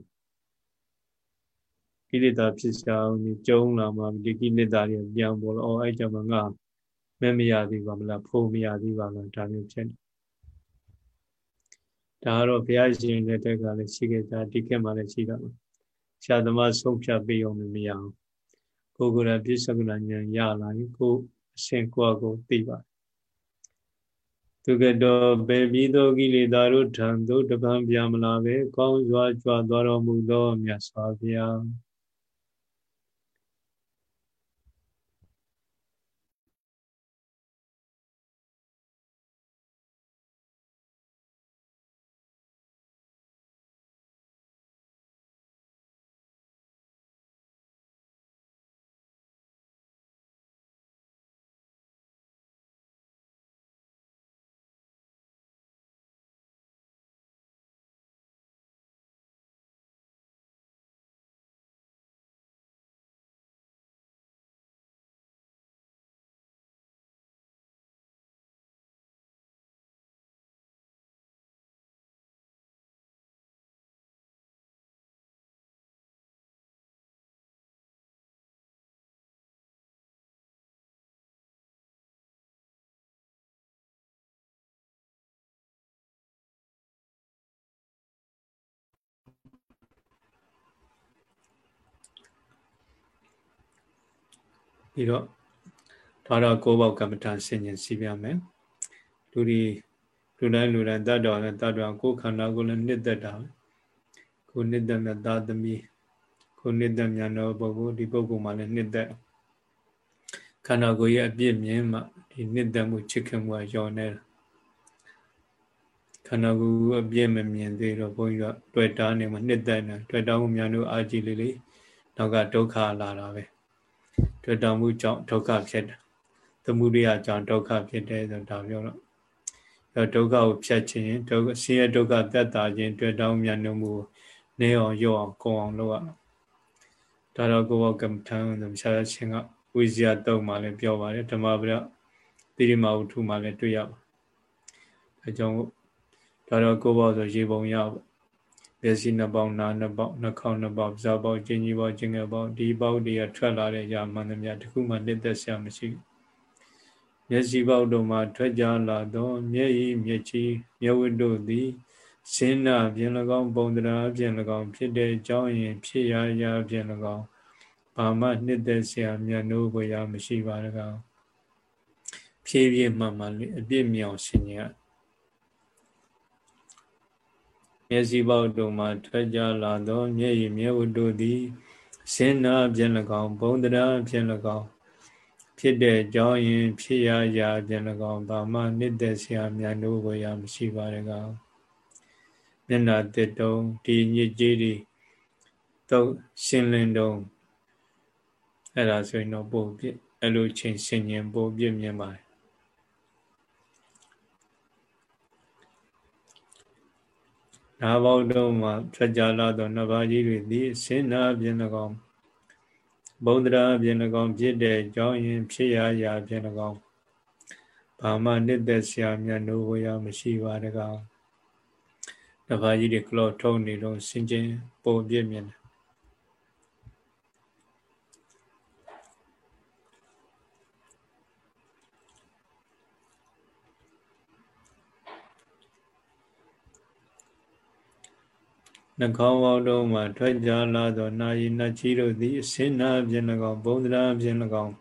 ကိလေသာဖြစ်ချအောင်ဒီကျုံလာမှဒီကိလေသာတွေပြန်ပေါ်တော့အဲ့ကြောင့်ငါမဲမရသေးပါမလားဖို့မရသေးပါလားဒါမျိုးဖြစ်တယ်ဒါကတော့ဘုရားရှင်တဲ့တက်ကလည်းရှိခဲ့တာဒီကက်မှလည်းရှိတာပါဆရာသမားဆုံးဖြတ်ပေးအောင်မရအောင်ကိုယ်ကိုယ်ရပြစ္ဆုတ်ကရညာရလာရင်ကိုယ် အရှင်ကိုယ်ကိုသိပါသူကတော်ပေပြီးသောကိလေသာတို့ထံသို့တပံပြမလာပဲကောင်းစွာကြွားသွားတော်မူသောမြတ်စွာဘုရား ပြီးတော့ဒါတော့ကိုးပေါက်ကမ္မထာဆင်ញင်စီးပြမယ်လူဒီလူတိုင်းလူတိုင်းတတ်တော်နဲ့တတ်တော်ကိုယ်ခန္ဓာကိုလည်းနှစ်သက်တာကိုနှစ်သက်မြတ်သားသမီးကိုနှစ်သက်မြတ်သောပုဂ္ဂိုလ်ဒီပုဂ္ဂိုလ်မှလည်းနှစ်သက်ခန္ဓာကိုယ်ရဲ့အပြည့်မြင်မှဒီနှစ်သက်မှုချစ်ခင်မှုရောနေတာခန္ဓာကိုယ်အပြည့်မမြင်သေးတော့ဘုန်းကြီးကတွေ့တာနေမှာနှစ်သက်နေတွေ့တာမှုများလို့အာကြည့်လေးလေးနောက်ကဒုက္ခလာတာပဲ တွေ့တော်မှုကြောင့်ဒုက္ခဖြစ်တယ်။သမုဒိယကြောင့်ဒုက္ခဖြစ်တယ်ဆိုတာပြောတော့အဲဒုက္ခကိုဖြတ်ခြင်းဒုက္ခဆင်းရဲဒုက္ခသက်သာခြင်းတွေ့တော်မြတ်နှမှုနေအောင်ရောအောင်ကိုအောင်လုပ်ရအောင်။ဒါတော့ကိုဘောကမ္မထံဆိုဆရာရှင်ကဝိဇ္ဇာတုံမှလည်းပြောပါတယ်ဓမ္မပဒတိရိမဝုထုမှလည်းတွေ့ရပါ။အဲကြောင့်ဒါတော့ကိုဘောဆိုရေပုံရပါ မျက်စိနှစ်ပေါက်နားနှစ်ပေါက်နှာခေါင်းနှစ်ပေါက်ဇာပေါက်ကျင်ကြီးပေါက်ကျင်ငယ်ပေါက်ဒီပေါက်တွေကထွက်လာတဲ့အရာမှန်သမျှတခုမှလက်သက်ဆရာမရှိဘူးမျက်စိပေါက်တို့မှာထွက်ကြလာသောမျက်ရည်မျက်ချီမျက်ဝတ်တို့သည်စင်းနာပြင်၎င်းပုံတရားပြင်၎င်းဖြစ်တဲ့အကြောင်းရင်ဖြစ်ရာရာပြင်၎င်းဘာမှနှစ်သက်ဆရာမြတ်နိုးကိုရမရှိပါတကားဖြည်းဖြည်းမှမှအပြစ်မြောင်ရှင်ကြီးက မျက်စိပေါက်တို့မှထွက်ကြလာသောမျက်ရည်မျက်ဝတ္တုသည်စင်နာဖြင့်၎င်းဘုံတရားဖြင့်၎င်းဖြစ်တဲ့အကြောင်းရင်းဖြစ်ရာရာဖြင့်၎င်းဗာမနှစ်သက်ဆရာမြတ်တို့ကိုရာမရှိပါရကမျက်နာတက်တုံဒီညစ်ကြေးဒီတော့ရှင်လင်းတုံအဲ့ဒါဆိုရင်တော့ပို့ပြအဲ့လိုချင်းရှင်ရင်ပို့ပြမြင်ပါတယ် နာဘောက်တို့မှာထွက်ကြလာသောနဘာကြီးတွေသည်စင်နာဖြင့်၎င်းဘုံဒရာဖြင့်၎င်းဖြစ်တဲ့အကြောင်းရင်းဖြစ်ရာရာဖြင့်၎င်းဘာမှနှစ်သက်ဆရာမြတ်နိုးဝရမရှိပါတကားနဘာကြီးတွေကလော့ထုံနေတော့စင်ချင်းပုံပြမြင်တယ် င်းပေါင်းတို့မှထွက်ကြလာသောနာယီနတ်ကြီးတို့သည်အစင်းနာဖြင့်၎င်းဘုံဒရာဖြင့်၎င်း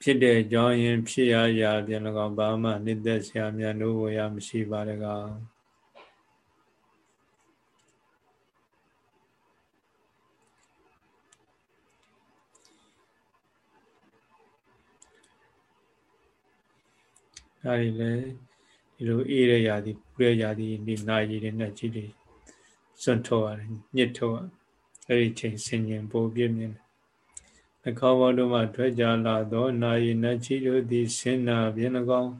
ဖြစ်တဲ့အကြောင်းရင်းဖြစ်ရရာဖြင့်၎င်းဘာမှနှိမ့်သက်ဆရာမြတ်တို့ဝရမရှိပါတကားဒါတွေလည်းဒီလိုအေးရရာဒီပူရရာဒီဒီနာရီတွေနဲ့ကြီးတွေ စွန့်ထုတ်ရတယ်ညစ်ထုတ်ရအဲ့ဒီချိန်ဆင်ញင်ပို့ပြင်းမြင်နှခေါင်းဘောတို့မှထွက်ကြလာသောနာယီနတ်ကြီးတို့သည်ဆင်းနာဖြင့်၎င်း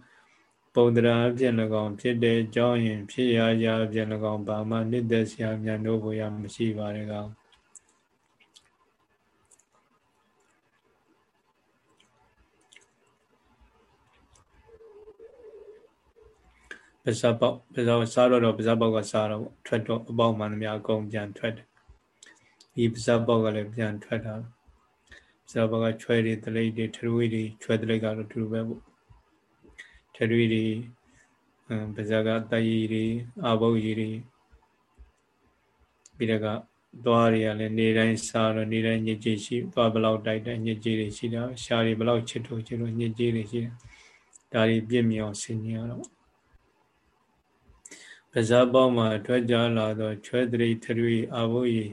ပုံတရာဖြင့်၎င်းဖြစ်တဲ့အကြောင်းရင်ဖြစ်ရာရာဖြင့်၎င်းဘာမှနှစ်သက်စရာများတို့ဘုရားမရှိပါရကောင် ပဇပေါက်ပဇပေါက်စားတော့တော့ပဇပေါက်ကစားတော့ထွက်တော့အပေါက်မှန်သမျှအကုန်ပြန်ထွက်တယ်ဒီပဇပေါက်ကလည်းပြန်ထွက်တာပဇပေါက်ကချွဲတွေတလိပ်တွေထရွေးတွေချွဲတလိပ်ကတော့တူပဲပေါ့ထရွေးတွေပဇကတယီတွေအာဘုတ်ကြီးတွေပြီးတော့ကသွားတွေကလည်းနေတိုင်းစားတော့နေတိုင်းညစ်ကြေးရှိသွားဘလောက်တိုက်တဲ့ညစ်ကြေးတွေရှိတာရှားတွေဘလောက်ချစ်ထုတ်ချစ်လို့ညစ်ကြေးတွေရှိတယ်ဒါတွေပြည့်မြောင်ဆင်ញရတော့ ပါဇာပေါင်းမှထွက်ကြလာသောချွဲတရိထရီအဘိုးဤ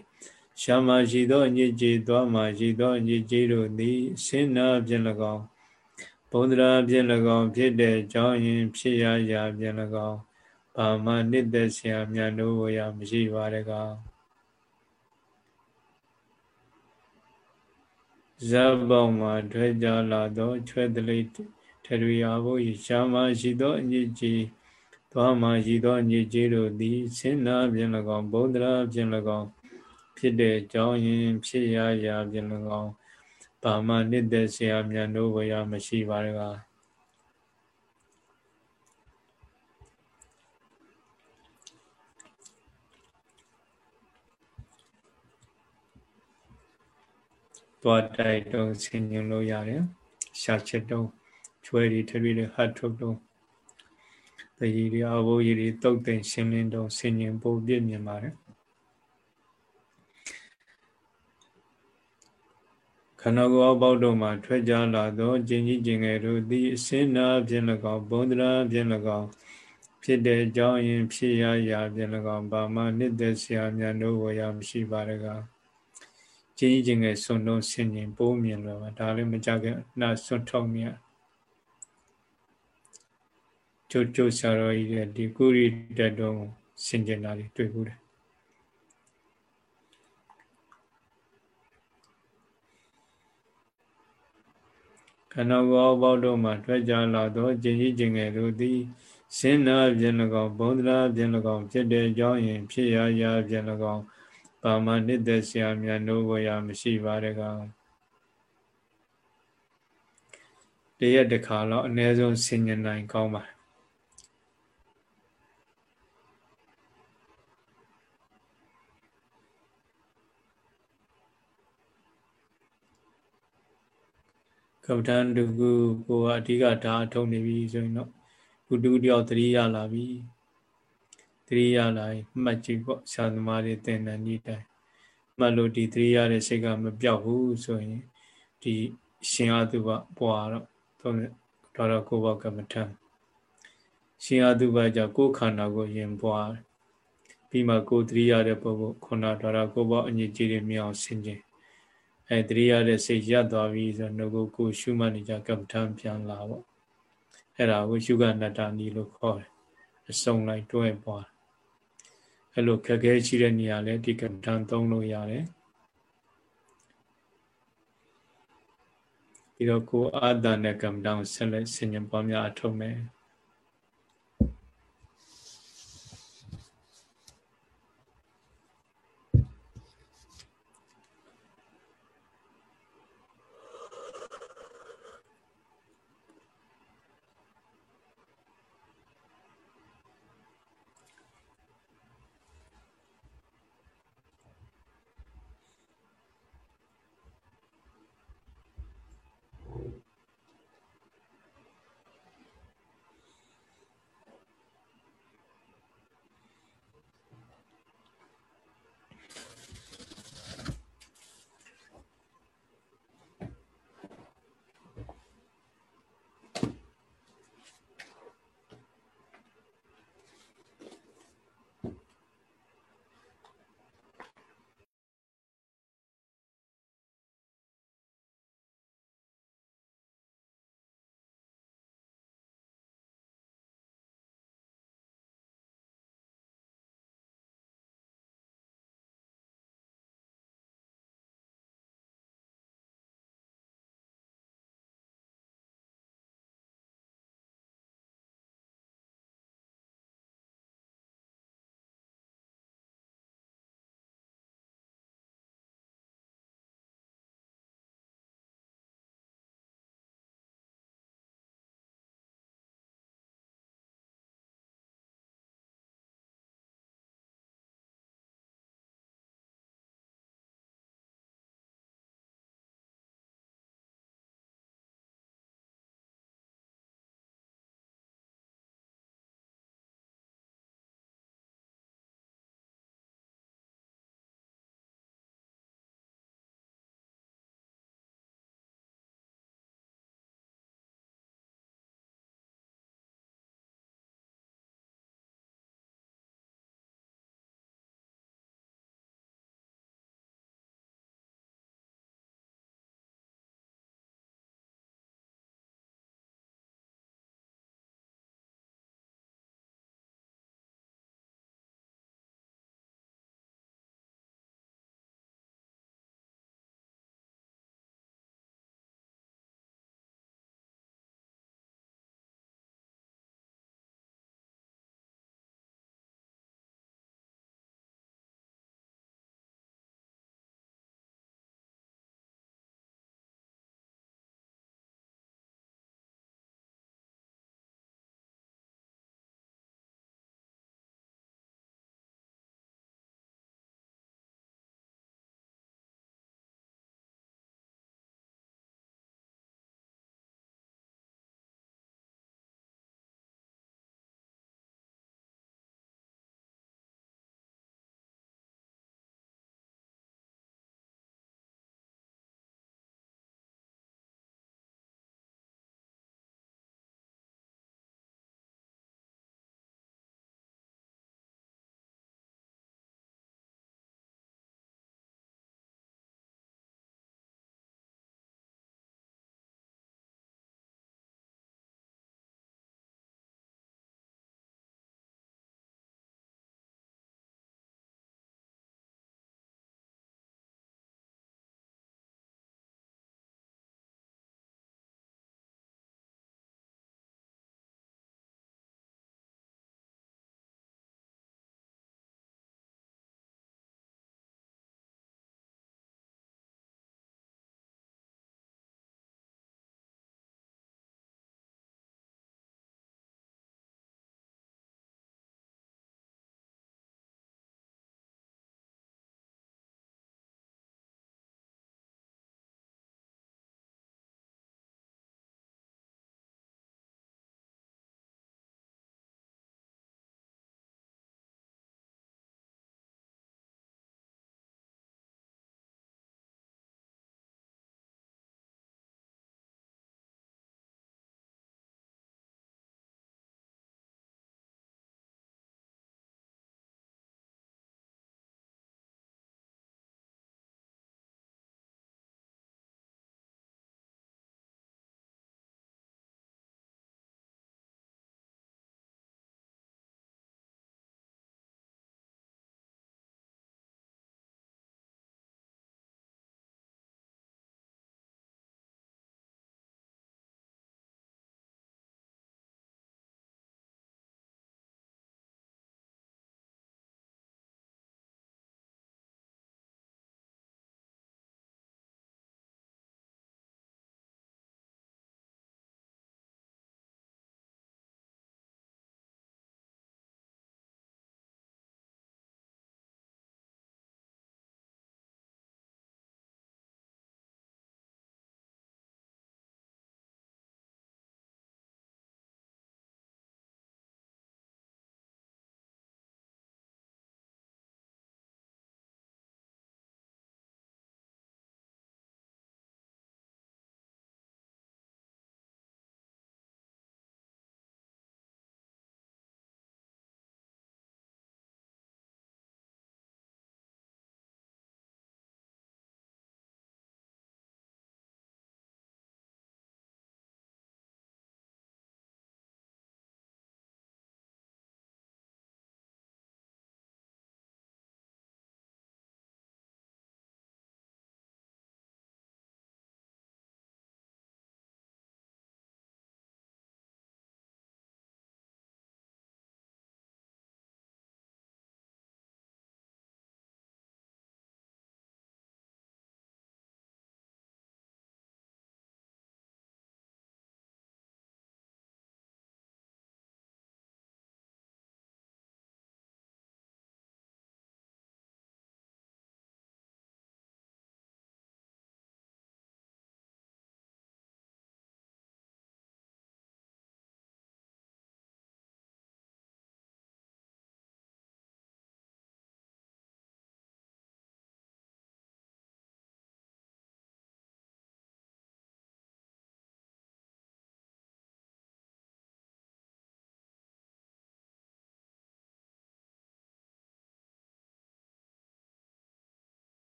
ရှာမရှိသောအညစ်ကြေးသွားမှရှိသောအညစ်ကြေးတို့သည်ဆင်းနာဖြင့်၎င်းဘုံဒရာဖြင့်၎င်းဖြစ်တဲ့ကြောင်းရင်ဖြစ်ရရာဖြင့်၎င်းဘာမှနှစ်သက်ဆရာမြတ်တို့ဝရမရှိပါတကားဇဘပေါင်းမှထွက်ကြလာသောချွဲတရိထရီအဘိုးဤရှာမရှိသောအညစ်ကြေး သွားမှရည်သောညစ်ကြေးတို့သည်ဆင်းနာဖြင့်၎င်းဘုံဒရာဖြင့်၎င်းဖြစ်တဲ့ကြောင်းရင်ဖြစ်ရရာဖြင့်၎င်းဘာမှနှစ်သက်ဆရာမြတ်တို့ဝရမရှိပါရကားသွားတိုက်တုံးဆင်ញင်လို့ရတယ်ရှာချက်တုံးချွဲရီထွေးတွေဟတ်ထုတ်တုံး တရီတွေအဘိုးကြီးတွေတုတ်သိမ်ရှင်းလင်းတော့ဆင်ញင်ပို့ပြည့်မြင်ပါတယ်ခန္ဓာကိုယ်အပေါက်တို့မှထွက်ကြလာသောကျင်ကြီးကျင်ငယ်တို့သည်အစင်းနာဖြင့်၎င်းဘုံဒရာဖြင့်၎င်းဖြစ်တဲ့အကြောင်းရင်ဖြစ်ရရာဖြင့်၎င်းဘာမှနှစ်သက်ဆရာများတို့ဝရမရှိပါတကားကျင်ကြီးကျင်ငယ်ဆွန်တော့ဆင်ញင်ပိုးမြင်လို့ပါဒါလည်းမကြခင်နှဆွန်ထောက်မြင် ကျိုးကျိုးဆရာတော်ကြီးတဲ့ဒီကုရိတတော်ဆင်ကျင်တာတွေတွေ့ဘူးတယ်ခန္ဓာကိုယ်ဘောက်တို့မှထွက်ကြလာသောကျင်ကြီးကျင်ငယ်တို့သည်စင်နာဖြင့်၎င်းဘုံဒရာဖြင့်၎င်းဖြစ်တဲ့အကြောင်းရင်ဖြစ်ရာရာဖြင့်၎င်းဘာမှနှစ်သက်ဆရာမြတ်တို့ကိုရမရှိပါတကားတရက်တစ်ခါတော့အ ਨੇ ဆုံးဆင်ញနိုင်ကောင်းပါ ကပ္ပတန်တကူကိုကအဓိကဒါအထုံနေပြီဆိုရင်တော့လူတူတယောက်သတိရလာပြီသတိရလိုက်မှတ်ကြည့်ပေါ့ဆရာသမားတွေသင်တဲ့ဤတိုင်းမှတ်လို့ဒီသတိရတဲ့စိတ်ကမပြောက်ဘူးဆိုရင်ဒီရှင်အတုပပွားတော့တော့တော့ကိုဘောကမ္မထံရှင်အတုပကြောင့်ကိုယ်ခန္ဓာကိုယင်ပွားပြီးမှကိုယ်သတိရတဲ့ပုဂ္ဂိုလ်ခုနတော့ကိုဘောအညစ်အကြေးတွေမြအောင်ဆင်ခြင် အဲသတိရတဲ့စိတ်ရပ်သွားပြီဆိုတော့ကိုကိုရှုမှတ်နေကြကမ္မထံပြန်လာပေါ့အဲ့ဒါကိုရှုကနတ္တနီလို့ခေါ်တယ်အစုံလိုက်တွဲပွားအဲ့လိုခက်ခဲရှိတဲ့နေရာလဲဒီကမ္မထံသုံးလို့ရတယ်ပြီးတော့ကိုအာသနဲ့ကမ္မထံဆက်လက်ဆင်ញံပွားများအထုံးမယ်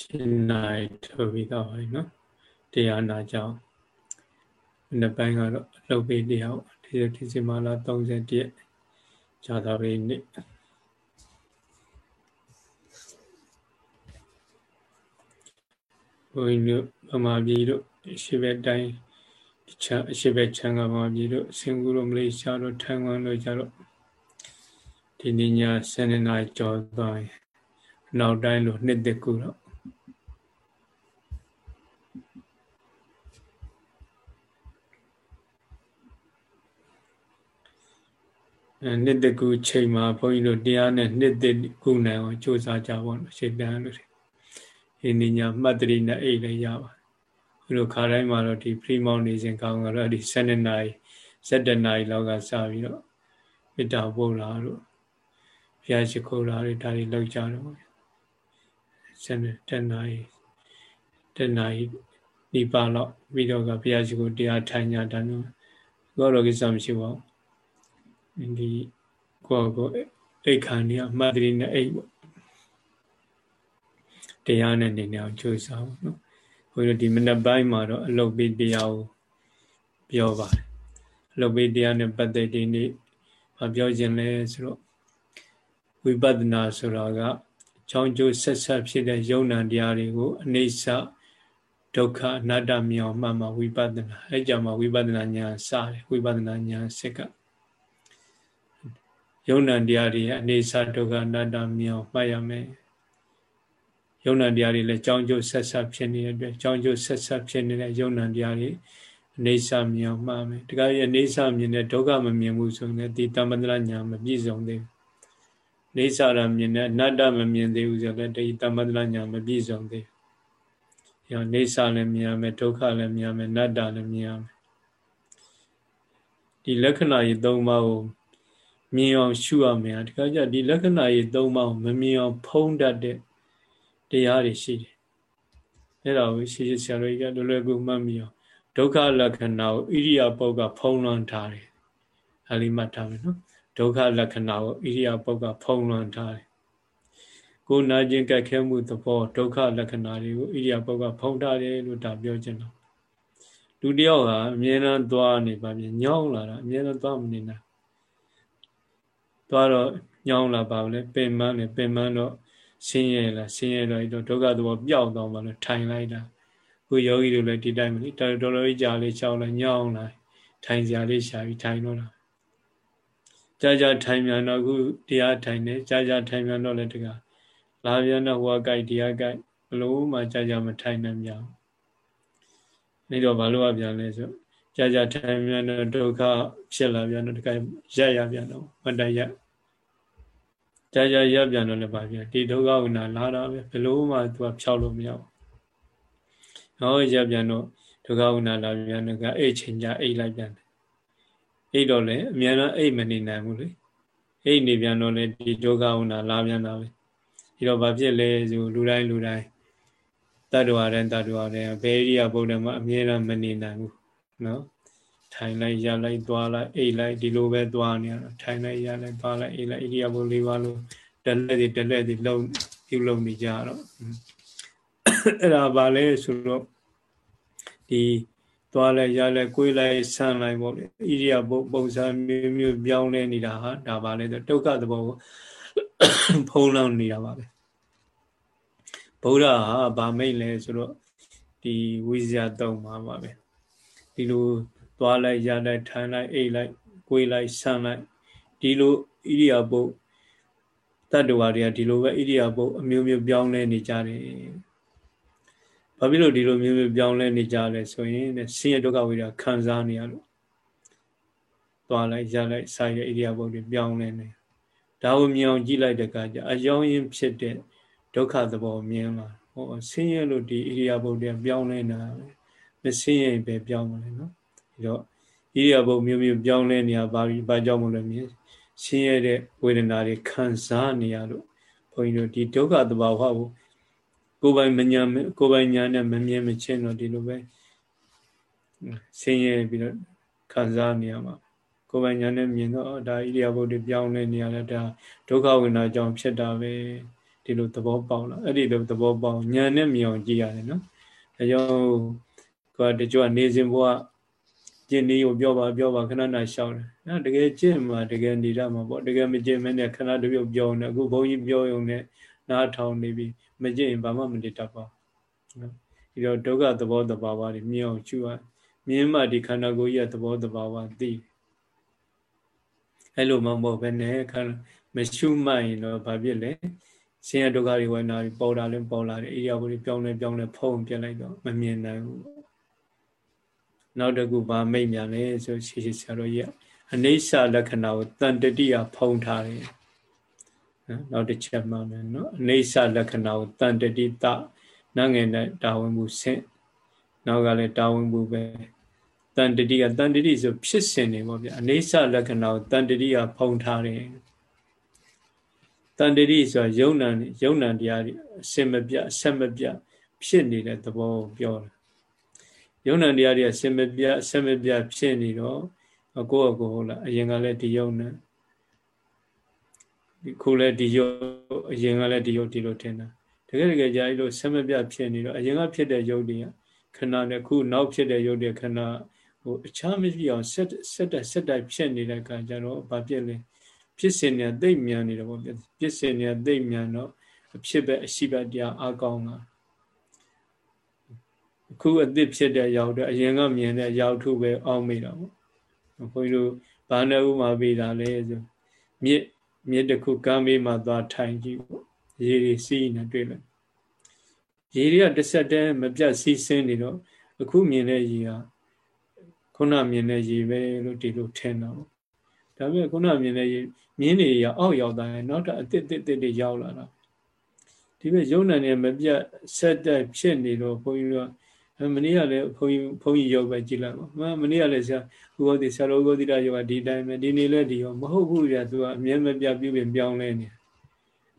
ရှင်နိုင်ထုတ်ပြီးတော့ပါနော်တရားနာကြောင်းနှစ်ပိုင်းကတော့အလုပ်ပေးတရားဒီဒီဇင်ဘာလ31ရက်ဇာတာရီနေ့ဘုန်းကြီးတို့ဗမာပြည်တို့ရှိဘက်တိုင်းချမ်းအရှိဘက်ချမ်းကဗမာပြည်တို့စင်ကာပူတို့မလေးရှားတို့ထိုင်ဝမ်တို့ကြတော့ဒီနေ့ည7နာရီကျော်သွားရင်နောက်တိုင်းလို့နှစ်သက်ကူတော့ နှစ်တကူချိန်မှာဘုန်းကြီးတို့တရားနဲ့နှစ်တကူနိုင်အောင်ကြိုးစားကြပါတော့ရှေ့တန်းလို့ဒီနေ့ညမှတ်တရနဲ့အိတ်လည်းရပါဘုလိုခါတိုင်းမှာတော့ဒီဖရီမောင်နေစဉ်ကောင်းကတော့ဒီ7နာရီ7နာရီလောက်ကစပြီးတော့မေတ္တာပို့လာတော့ဘုရားရှိခိုးလာတွေဒါတွေလောက်ကြတော့7နာရီ7နာရီဒီပါတော့ပြီးတော့ကဘုရားရှိခိုးတရားထိုင်ကြတယ်နော်ဘောတော်ကိစ္စမရှိပါဘူး ဒီကိုကိုအိတ်ခံနေအမှတ်တရနဲ့အိတ်ပေါ့တရားနဲ့နေနေအောင်ကြိုးစားပါနော်ဘုရားဒီမနက်ပိုင်းမှာတော့အလုတ်ပေးတရားကိုပြောပါတယ်အလုတ်ပေးတရားနဲ့ပတ်သက်တဲ့နေ့မပြောခြင်းလဲဆိုတော့ဝိပဿနာဆိုတာကချောင်းကျိုးဆက်ဆက်ဖြစ်တဲ့ယုံ nant တရားတွေကိုအနေဆဒုက္ခအနတ္တမြောင်မှမှဝိပဿနာအဲကြောင့်မှဝိပဿနာဉာဏ်စတယ်ဝိပဿနာဉာဏ်စက်က ယုံ nant တရားတွေအနေဆဒုက္ခအနတ္တမြောင်မှတ်ရမယ်ယုံ nant တရားတွေလည်းကြောင်းကျိုးဆက်ဆက်ဖြစ်နေတဲ့အတွက်ကြောင်းကျိုးဆက်ဆက်ဖြစ်နေတဲ့ယုံ nant တရားတွေအနေဆမြောင်မှတ်မယ်တခါရအနေဆမြင်တဲ့ဒုက္ခမမြင်ဘူးဆိုရင်ဒီတမ္ပန္တရညာမပြည့်စုံသေးဘူးနေဆရာမြင်တဲ့အနတ္တမမြင်သေးဘူးဆိုတော့ဒီတမ္ပန္တရညာမပြည့်စုံသေးဘူး။ရောနေဆလည်းမြင်ရမယ်ဒုက္ခလည်းမြင်ရမယ်အနတ္တလည်းမြင်ရမယ်။ဒီလက္ခဏာကြီး၃ပါးကို မြင်အောင်ရှုရမယ်။ဒီကကြဒီလက္ခဏာကြီး၃ပါးကိုမမြင်အောင်ဖုံးတတ်တဲ့တရားတွေရှိတယ်။အဲ့ဒါကိုရှိရှိဆရာတို့ကလွယ်လွယ်ကူမှတ်မိအောင်ဒုက္ခလက္ခဏာကိုဣရိယာပုတ်ကဖုံးလွှမ်းထားတယ်။ဒါလေးမှတ်ထားမယ်နော်။ဒုက္ခလက္ခဏာကိုဣရိယာပုတ်ကဖုံးလွှမ်းထားတယ်ကိုနာကျင်ကြက်ခဲမှုသဘောဒုက္ခလက္ခဏာတွေကိုဣရိယာပုတ်ကဖုံးထားတယ်လို့ဒါပြောချင်တော့လူတယောက်ဟာအမြဲတမ်းသွားနေပါပြင်ညောင်းလာတာအမြဲတမ်းသွားမနေနိုင် သွားတော့ညောင်းလာပါလေပင်မနဲ့ပင်မတော့ဆင်းရဲလာဆင်းရဲတော့ဒုက္ခသဘောပျောက်သွားမှလည်းထိုင်လိုက်တာခုယောဂီတို့လည်းဒီတိုင်းမလေးတော်တော်လေးကြာလေးချောင်းလိုက်ညောင်းလာထိုင်စရာလေးရှာပြီးထိုင်တော့တာကြာကြာထိုင်မြန်တော့ခုတရားထိုင်နေကြာကြာထိုင်မြန်တော့လည်းတကလာပြန်တော့ဟိုကကြိုက်တရားကြိုက်ဘလို့မှကြာကြာမထိုင်နိုင်ကြဘူးနေတော့ဘာလို့ပြန်လဲဆိုကြာကြာထိုင်မြန်တော့ဒုက္ခဖြစ်လာပြန်တော့တကရက်ရပြန်တော့မတရ က်ကြာကြာရက်ပြန်တော့လည်းပါပြန်ဒီဒုက္ခဝိနာလာတာပဲဘလို့မှသူကဖြောက်လို့မရဘူးဟောရက်ပြန်တော့ဒုက္ခဝိနာလာပြန်တော့ကအဲ့ချိန်ကြအိတ်လိုက်ပြန်အိတ်တော့လည်းအများအားအိတ်မနေနိုင်ဘူးလေအိတ်နေပြန်တော့လည်းဒီဒုက္ခဝနာလာပြန်တာပဲဒီတော့ဘာဖြစ်လဲဆိုလူတိုင်းလူတိုင်းတတ္တဝါတိုင်းတတ္တဝါတိုင်းဘယ်ရိယဘုဒ္ဓမှာအမြဲတမ်းမနေနိုင်ဘူးနော် ထိုင်လိုက်ရလိုက်သွားလိုက်အိတ်လိုက်ဒီလိုပဲသွားနေရတာထိုင်လိုက်ရလိုက်သွားလိုက်အိတ်လိုက်ဣရိယာပုလေးပါလို့တလက်စီတလက်စီလုံပြုလုံနေကြတော့အဲ့ဒါဘာလဲဆိုတော့ဒီသွားလဲရလဲကိုယ်လိုက်ဆန့်လိုက်ပေါ့လေဣရိယာပုပုံစံမျိုးမျိုးပြောင်းလဲနေတာဟာဒါပါလေဒုက္ခသဘောကိုဖုံးလောင်းနေတာပါပဲဗုဒ္ဓဟာဗာမိတ်လဲဆိုတော့ဒီဝိဇ္ဇာတုံမှာပါပဲဒီလို သွားလိုက်ရလိုက်ထိုင်လိုက်အိတ်လိုက်ကိုယ်လိုက်ဆန့်လိုက်ဒီလိုဣရိယာပုတတ္တဝါတွေကဒီလိုပဲဣရိယာပုအမျိုးမျိုးပြောင်းလဲနေကြတယ်ဘာဖြစ်လို့ဒီလိုမျိုးမျိုးပြောင်းလဲနေကြလဲဆိုရင်ဆင်းရဲဒုက္ခဝိဒခံစားနေရလို့သွားလိုက်ရလိုက်ဆိုင်တဲ့ဣရိယာပုတ်တွေပြောင်းလဲနေဒါကိုမြင်အောင်ကြည့်လိုက်တဲ့အခါကျအယောင်းရင်းဖြစ်တဲ့ဒုက္ခသဘောမြင်လာဟောဆင်းရဲလို့ဒီဣရိယာပုတ်တွေပြောင်းလဲနေတာပဲမဆင်းရဲပဲပြောင်းမလဲနော် ဒီတော့ဣရိယာပုတ်မျိုးမျိုးပြောင်းလဲနေရပါပြီဘာကြောင့်မလဲမြင်ဆင်းရဲတဲ့ဝေဒနာတွေခံစားနေရလို့ဘုန်းကြီးတို့ဒီဒုက္ခသဘာဝကိုကိုယ်ပိုင်မညာကိုယ်ပိုင်ညာနဲ့မမြင်မချင်းတော့ဒီလိုပဲဆင်းရဲပြီးတော့ခံစားနေရမှာကိုယ်ပိုင်ညာနဲ့မြင်တော့ဒါဣရိယာပုတ်တွေပြောင်းလဲနေရလဲဒါဒုက္ခဝိနာကြောင့်ဖြစ်တာပဲဒီလိုသဘောပေါက်လာအဲ့ဒီလိုသဘောပေါက်ဉာဏ်နဲ့မြင်အောင်ကြည့်ရတယ်နော်ဒါကြောင့်ကိုယ်တကြွနေစဉ်ဘဝ ကျင့်နည်းကိုပြောပါပြောပါခဏနာရှောက်တယ်အဲတကယ်ကျင့်မှာတကယ်နေရမှာပေါ့တကယ်မကျင့်မနဲ့ခဏတပြုတ်ပြောနေအခုဘုန်းကြီးပြောရုံနဲ့နားထောင်နေပြီမကျင့်ရင်ဘာမှမတည်တတ်ပါဘူးနော်ဒီတော့ဒုက္ခသဘောတဘာဝတွေမြင်အောင်ရှုရမြင်မှဒီခန္ဓာကိုယ်ကြီးရဲ့သဘောတဘာဝသိအဲ့လိုမှမဟုတ်ဘဲနဲ့ခန္ဓာမရှုမှတ်ရင်တော့ဘာဖြစ်လဲဆင်းရဲဒုက္ခတွေဝင်လာပြီးပေါ်တာလည်းပေါ်လာတယ်အေရိယာဘုရားပြောင်းလဲပြောင်းလဲဖုံးပြလိုက်တော့မမြင်နိုင်ဘူး နောက်တစ်ခုဗာမိတ်မြန်လဲဆိုရှိရှိဆရာတော်ကြီးအနိစ္စလက္ခဏာကိုတန်တတိယဖုံးထားတယ်နော်နောက်တစ်ချက်မှမယ်နော်အနိစ္စလက္ခဏာကိုတန်တတိတနငယ်နဲ့တာဝန်မှုဆင့်နောက်ကလည်းတာဝန်မှုပဲတန်တတိကတန်တတိဆိုဖြစ်စဉ်နေပေါ့ဗျာအနိစ္စလက္ခဏာကိုတန်တတိယဖုံးထားတယ်တန်တတိဆိုတာယုံနံယုံနံတရားတွေအစင်မပြအဆက်မပြဖြစ်နေတဲ့သဘောကိုပြောတာ ယုံနံတရားတွေအစင်မပြအဆက်မပြဖြစ်နေတော့ကိုယ့်အကိုဟုတ်လားအရင်ကလည်းဒီယုံနံဒီခုလည်းဒီယုံအရင်ကလည်းဒီယုံဒီလိုထင်တာတကယ်တကယ်ကြာအဲ့လိုဆက်မပြဖြစ်နေတော့အရင်ကဖြစ်တဲ့ယုံတွေကခဏနဲ့ခုနောက်ဖြစ်တဲ့ယုံတွေခဏဟိုအခြားမရှိအောင်ဆက်ဆက်တက်ဆက်တိုက်ဖြစ်နေတဲ့အခါကျတော့ဘာဖြစ်လဲဖြစ်စဉ်เนี่ยသိမ့်မြန်နေတယ်ပေါ့ဖြစ်စဉ်เนี่ยသိမ့်မြန်တော့အဖြစ်ပဲအရှိပဲတရားအကောင်းတာ အခုအသစ်ဖြစ်တဲ့ရောက်တဲ့အရင်ကမြင်တဲ့ရောက်ထုပဲအောင်းမိတာပေါ့ဘုန်းကြီးတို့ဘာနဲ့ဥမာပေးတာလဲဆိုမြစ်မြစ်တစ်ခုကမ်းဘေးမှာသွားထိုင်ကြည့်ပေါ့ရေတွေစီးနေတွေ့လိုက်ရေတွေကတစ်ဆက်တည်းမပြတ်စီးဆင်းနေတော့အခုမြင်တဲ့ရေဟာခုနမြင်တဲ့ရေပဲလို့ဒီလိုထင်တာပေါ့ဒါပေမဲ့ခုနမြင်တဲ့ရေမြင်းတွေရအောက်ရောက်တိုင်းနောက်တော့အစ်စ်တစ်တစ်တွေရောက်လာတာဒီမဲ့ယုံနာနေမပြတ်ဆက်တက်ဖြစ်နေတော့ဘုန်းကြီးတို့ မနေ့ကလည်းဘုန်းကြီးဘုန်းကြီးရောက်ပဲကြည်လိုက်ပါမမနေ့ကလည်းဆရာဥပဒေဆရာတော်ဥပဒေရယောကဒီတိုင်းပဲဒီနေ့လည်းဒီရောမဟုတ်ဘူးပြသူကအမြဲမပြတ်ပြုပြင်ပြောင်းလဲနေ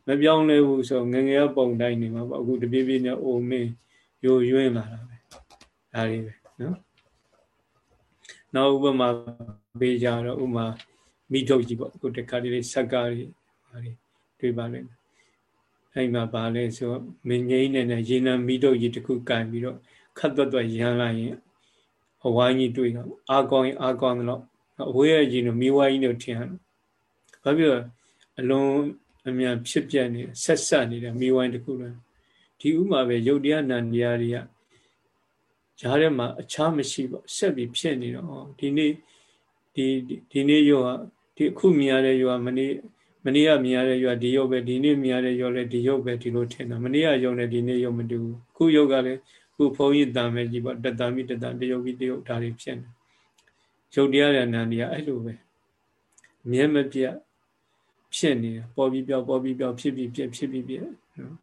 မပြောင်းလဲဘူးဆိုငငယ်ပုံတိုင်းနေမှာပေါ့အခုတပြေးပြေးနဲ့အိုမင်းယိုယွင်းလာတာပဲဒါလေးပဲနော်နောက်ဥပမာပေးကြတော့ဥမာမိထုတ်ကြီးပေါ့အခုတခါတည်းဆက်ကားတွေဟာတွေတွေ့ပါလိမ့်မယ်အဲ့မှာပါလဲဆိုမင်းငိမ့်နဲ့ရေနံမိထုတ်ကြီးတခုကင်ပြီးတော့ ခတ်သွက်သွက်ရမ်းလိုက်ရင်အဝိုင်းကြီးတွေ့တော့အာကောင်းရင်အာကောင်းတယ်လို့အဝေးရကြီးတို့မိဝိုင်းကြီးတို့ထင်တယ်ဘာဖြစ်လို့အလုံးအမြန်ဖြစ်ပြနေဆက်ဆက်နေတဲ့မိဝိုင်းတခုလည်းဒီဥမာပဲယုတ်တရားနံတရားတွေကဂျားထဲမှာအခြားမရှိပေါ့ဆက်ပြီးဖြစ်နေတော့ဒီနေ့ဒီဒီနေ့ယောကဒီအခုမြင်ရတဲ့ယောကမနေ့မနေ့ကမြင်ရတဲ့ယောကဒီယောပဲဒီနေ့မြင်ရတဲ့ယောလည်းဒီယောပဲဒီလိုထင်တာမနေ့ကယောနဲ့ဒီနေ့ယောမတူဘူးအခုယောကလည်း ခုဘုန်းကြီးတန်မဲ့ကြီးပေါ့တတမိတတတယုတ်ပြီးတယုတ်ဒါတွေဖြစ်နေရုပ်တရားရဲ့နန္ဒီကအဲ့လိုပဲမြဲမပြတ်ဖြစ်နေပေါ်ပြီးပြောက်ပေါ်ပြီးပြောက်ဖြစ်ပြီးပြက်ဖြစ်ပြီးပြက်နော်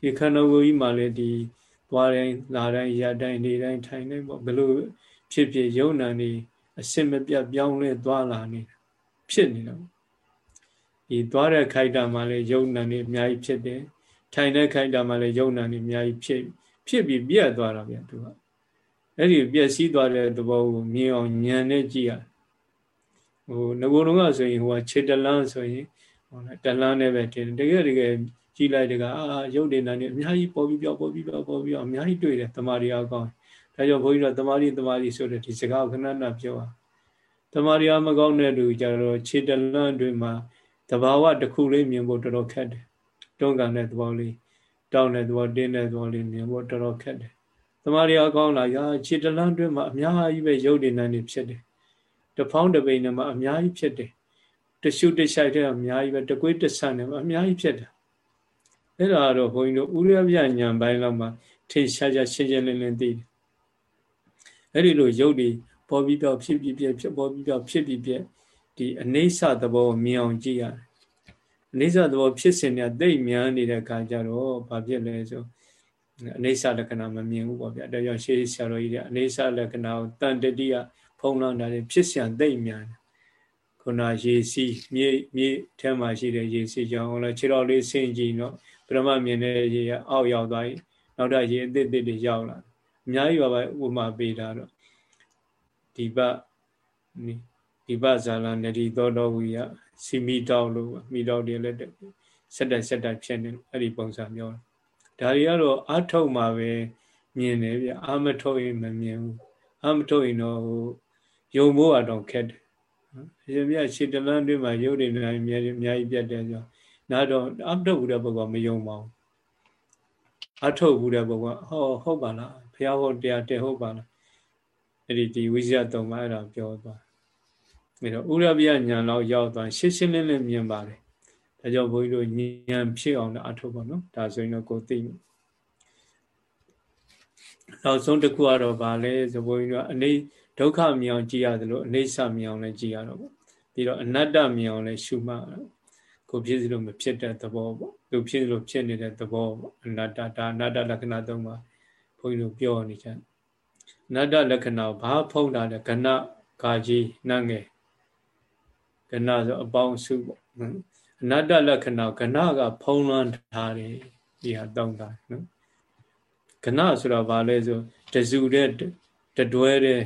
ဒီခန္ဓာကိုယ်ကြီးမှာလည်းဒီသွားတိုင်းလာတိုင်းရတိုင်းနေတိုင်းထိုင်တိုင်းပေါ့ဘလို့ဖြစ်ဖြစ်ယုံနာနေအစင်မပြတ်ပြောင်းလဲသွားလာနေဖြစ်နေတော့ဒီသွားတဲ့ခိုက်တာမှာလည်းယုံနာနေအများကြီးဖြစ်တယ်ထိုင်တဲ့ခိုက်တာမှာလည်းယုံနာနေအများကြီးဖြစ် ဖြစ်ပြီးပြက်သွားတာဗျသူကအဲ့ဒီပြက်စီးသွားတဲ့သဘောကိုမြင်အောင်ဉာဏ်နဲ့ကြည့်ရဟိုငကိုယ်လုံးကဆိုရင်ဟိုကခြေတလန်းဆိုရင်ဟိုတလန်းနဲ့ပဲတင်တကယ်တကယ်ကြည့်လိုက်တကအာရုပ်ဒေနာနေအများကြီးပေါ်ပြီးပြောက်ပေါ်ပြီးပြောက်ပေါ်ပြီးအများကြီးတွေ့တယ်တမာရီအကောင်းဒါကြောင့်ဘုန်းကြီးတို့တမာရီတမာရီဆိုတဲ့ဒီစကားကိုခဏခဏပြောပါတမာရီအမကောင်းတဲ့လူကြတော့ခြေတလန်းတွေမှာတဘာဝတစ်ခုလေးမြင်ဖို့တော်တော်ခက်တယ်တွန်းကန်တဲ့သဘောလေး တောင်းတဲ့သဘောတင်းတဲ့သဘောလေးမြင်ဖို့တော်တော်ခက်တယ်။တမာရီအကောင်းလာရာခြေတလန်းတွင်းမှာအများကြီးပဲရုပ်တွေနဲ့နေဖြစ်တယ်။တဖောင်းတပိန်နဲ့မှာအများကြီးဖြစ်တယ်။တရှုတရှိုက်တဲ့အများကြီးပဲတကွေးတဆန်နဲ့မှာအများကြီးဖြစ်တယ်။အဲ့ဒါတော့ဘုန်းကြီးတို့ဥရပြညာပိုင်းလောက်မှာထေရှားရှားရှင်းရှင်းလင်းလင်းသိတယ်။အဲ့ဒီလိုရုပ်တွေပေါ်ပြီးပြောက်ဖြစ်ပြီးပြက်ဖြစ်ပေါ်ပြီးပြောက်ဖြစ်ပြီးပြက်ဒီအနေဆသဘောမြင်အောင်ကြည့်ရတယ် အနေဆသဘောဖြစ်စဉ်เนี่ยသိမြန်နေတဲ့အခါကျတော့ဘာဖြစ်လဲဆိုအနေဆလက္ခဏာမမြင်ဘူးပေါ့ဗျာဒါကြောင့်ရှေးဆရာတော်ကြီးတွေအနေဆလက္ခဏာကိုတန်တတိယဖုံးလွှမ်းတာဖြစ်စဉ်သိမြန်တယ်ခုနရေစီးမြေမြေထဲမှာရှိတဲ့ရေစီးကြောင့်ဟုတ်လားခြေတော်လေးဆင်းကြည့်တော့ပရမမြင်တဲ့ရေကအောက်ရောက်သွားပြီနောက်တော့ရေအသစ်အသစ်တွေရောက်လာအများကြီးပါပဲဥပမာပေးတာတော့ဒီဘဒီဘဇာလနတိသောတော်ဝိယ စီမီတောက်လို့မိတောက်တွေလည်းစက်တက်စက်တက်ဖြစ်နေအဲ့ဒီပုံစံပြောတာဒါတွေကတော့အထုတ်မှာပဲမြင်တယ်ဗျအာမထုတ်ရင်မမြင်ဘူးအာမထုတ်ရင်တော့ဟိုယုံဖို့အတော့ခက်တယ်ရှင်ပြရှေတလန်းတွင်မှာရုပ်တွေနေအများကြီးအများကြီးပြတ်တယ်ဆိုနားတော့အထုတ်ဘူးတဲ့ပုဂ္ဂိုလ်မယုံပါဘူးအထုတ်ဘူးတဲ့ပုဂ္ဂိုလ်ဟောဟုတ်ပါလားဘုရားဟောတရားတဲ့ဟုတ်ပါလားအဲ့ဒီဒီဝိဇ္ဇတုံမှာအဲ့ဒါပြောသွား အဲ့တော့ဥရပြညာလောက်ရောက်သွားရှင်းရှင်းလင်းလင်းမြင်ပါတယ်ဒါကြောင့်ဘုန်းကြီးတို့ဉာဏ်ဖြစ်အောင်လည်းအထုတ်ပါနော်ဒါဆိုရင်တော့ကိုသိနောက်ဆုံးတစ်ခုကတော့ဗာလဲဆိုဘုန်းကြီးတို့အနေဒုက္ခမြင်အောင်ကြည်ရတယ်လို့အနေဆမြင်အောင်လည်းကြည်ရတော့ပေါ့ပြီးတော့အနတ္တမြင်အောင်လည်းရှုမှတ်ကိုဖြစ်စီလို့မဖြစ်တဲ့သဘောပေါ့သူဖြစ်လို့ဖြစ်နေတဲ့သဘောပေါ့အနတ္တဒါအနတ္တလက္ခဏာသုံးပါဘုန်းကြီးတို့ပြောနေကြအနတ္တလက္ခဏာဘာဖုံးတာလဲကဏကာကြီးနတ်ငယ် ကဏဆိုအပေါင်းစုပေါ့အနတ္တလက္ခဏာကဏကဖုံးလွှမ်းထားတယ်ဒီဟာတောင်းတာနော်ကဏဆိုတာဘာလဲဆိုတစုတဲ့တတွဲတဲ့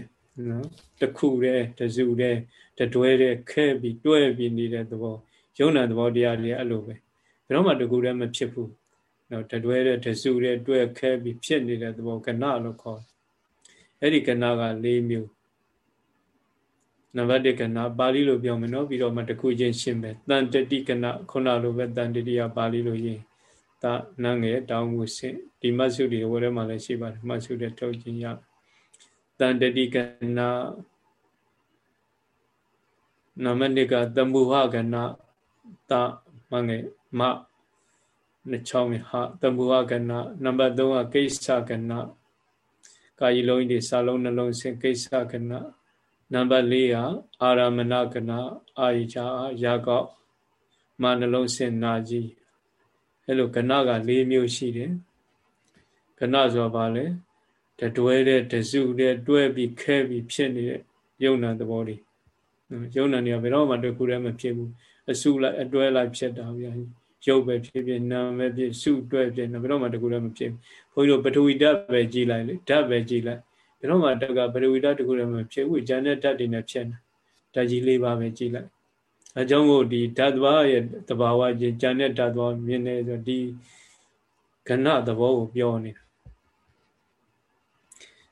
နော်တခုတဲ့တစုတဲ့တတွဲတဲ့ခဲပြီးတွဲပြီးနေတဲ့သဘောယုံနာသဘောတရားတွေအဲ့လိုပဲဘယ်တော့မှတကူတည်းမဖြစ်ဘူးနော်တတွဲတဲ့တစုတဲ့တွဲခဲပြီးဖြစ်နေတဲ့သဘောကဏလို့ခေါ်တယ်အဲ့ဒီကဏက၄မျိုး နံပါတ်1ကဏပါဠိလိုပြောမယ်နော်ပြီးတော့မှတခုချင်းရှင်းမယ်တန်တတိကဏခုနလိုပဲတန်တတိယပါဠိလိုရင်တာနငယ်တောင်းမှုစင်ဒီမတ်စုတွေဝယ်ထဲမှာလည်းရှိပါတယ်မတ်စုတွေထုတ်ခြင်းရတန်တတိကဏနမနိကတမုဟကဏတမငယ်မနှစ်ချောင်းဟာတမုဟကဏနံပါတ်3ကကိစ္စကဏကာယီလုံးဒီစာလုံးနှလုံးစင်ကိစ္စကဏ နံပါတ်4ကအာရမဏကဏအာယိချာရာကောမနှလုံးစင်နာကြီးအဲ့လိုကဏက၄မျိုးရှိတယ်ကဏဆိုပါလေတတွဲတဲ့တစုတဲ့တွဲပြီးခဲပြီးဖြစ်နေတဲ့ယုံနာသဘောတွေယုံနာနေဘယ်တော့မှတခုတည်းမဖြစ်ဘူးအစုလိုက်အတွဲလိုက်ဖြစ်တာဗျာရုပ်ပဲဖြစ်ဖြစ်နာမ်ပဲဖြစ်စုတွဲဖြစ်နေဘယ်တော့မှတခုတည်းမဖြစ်ဘူးဘုန်းကြီးတို့ပထဝီဓာတ်ပဲကြည်လိုက်လေဓာတ်ပဲကြည်လိုက် ဘယ်တော့မှတက်ကပထဝီဓာတ်တခုတည်းမဖြစ်ဘူးဉာဏ်နဲ့ဓာတ်တွေနဲ့ဖြစ်နေဓာတ်ကြီးလေးပါပဲကြည်လိုက်အကြောင်းကိုဒီဓာတ်သဘာဝရဲ့သဘာဝချင်းဉာဏ်နဲ့ဓာတ်သဘာဝမြင်နေဆိုဒီကဏသဘောကိုပြောနေတာ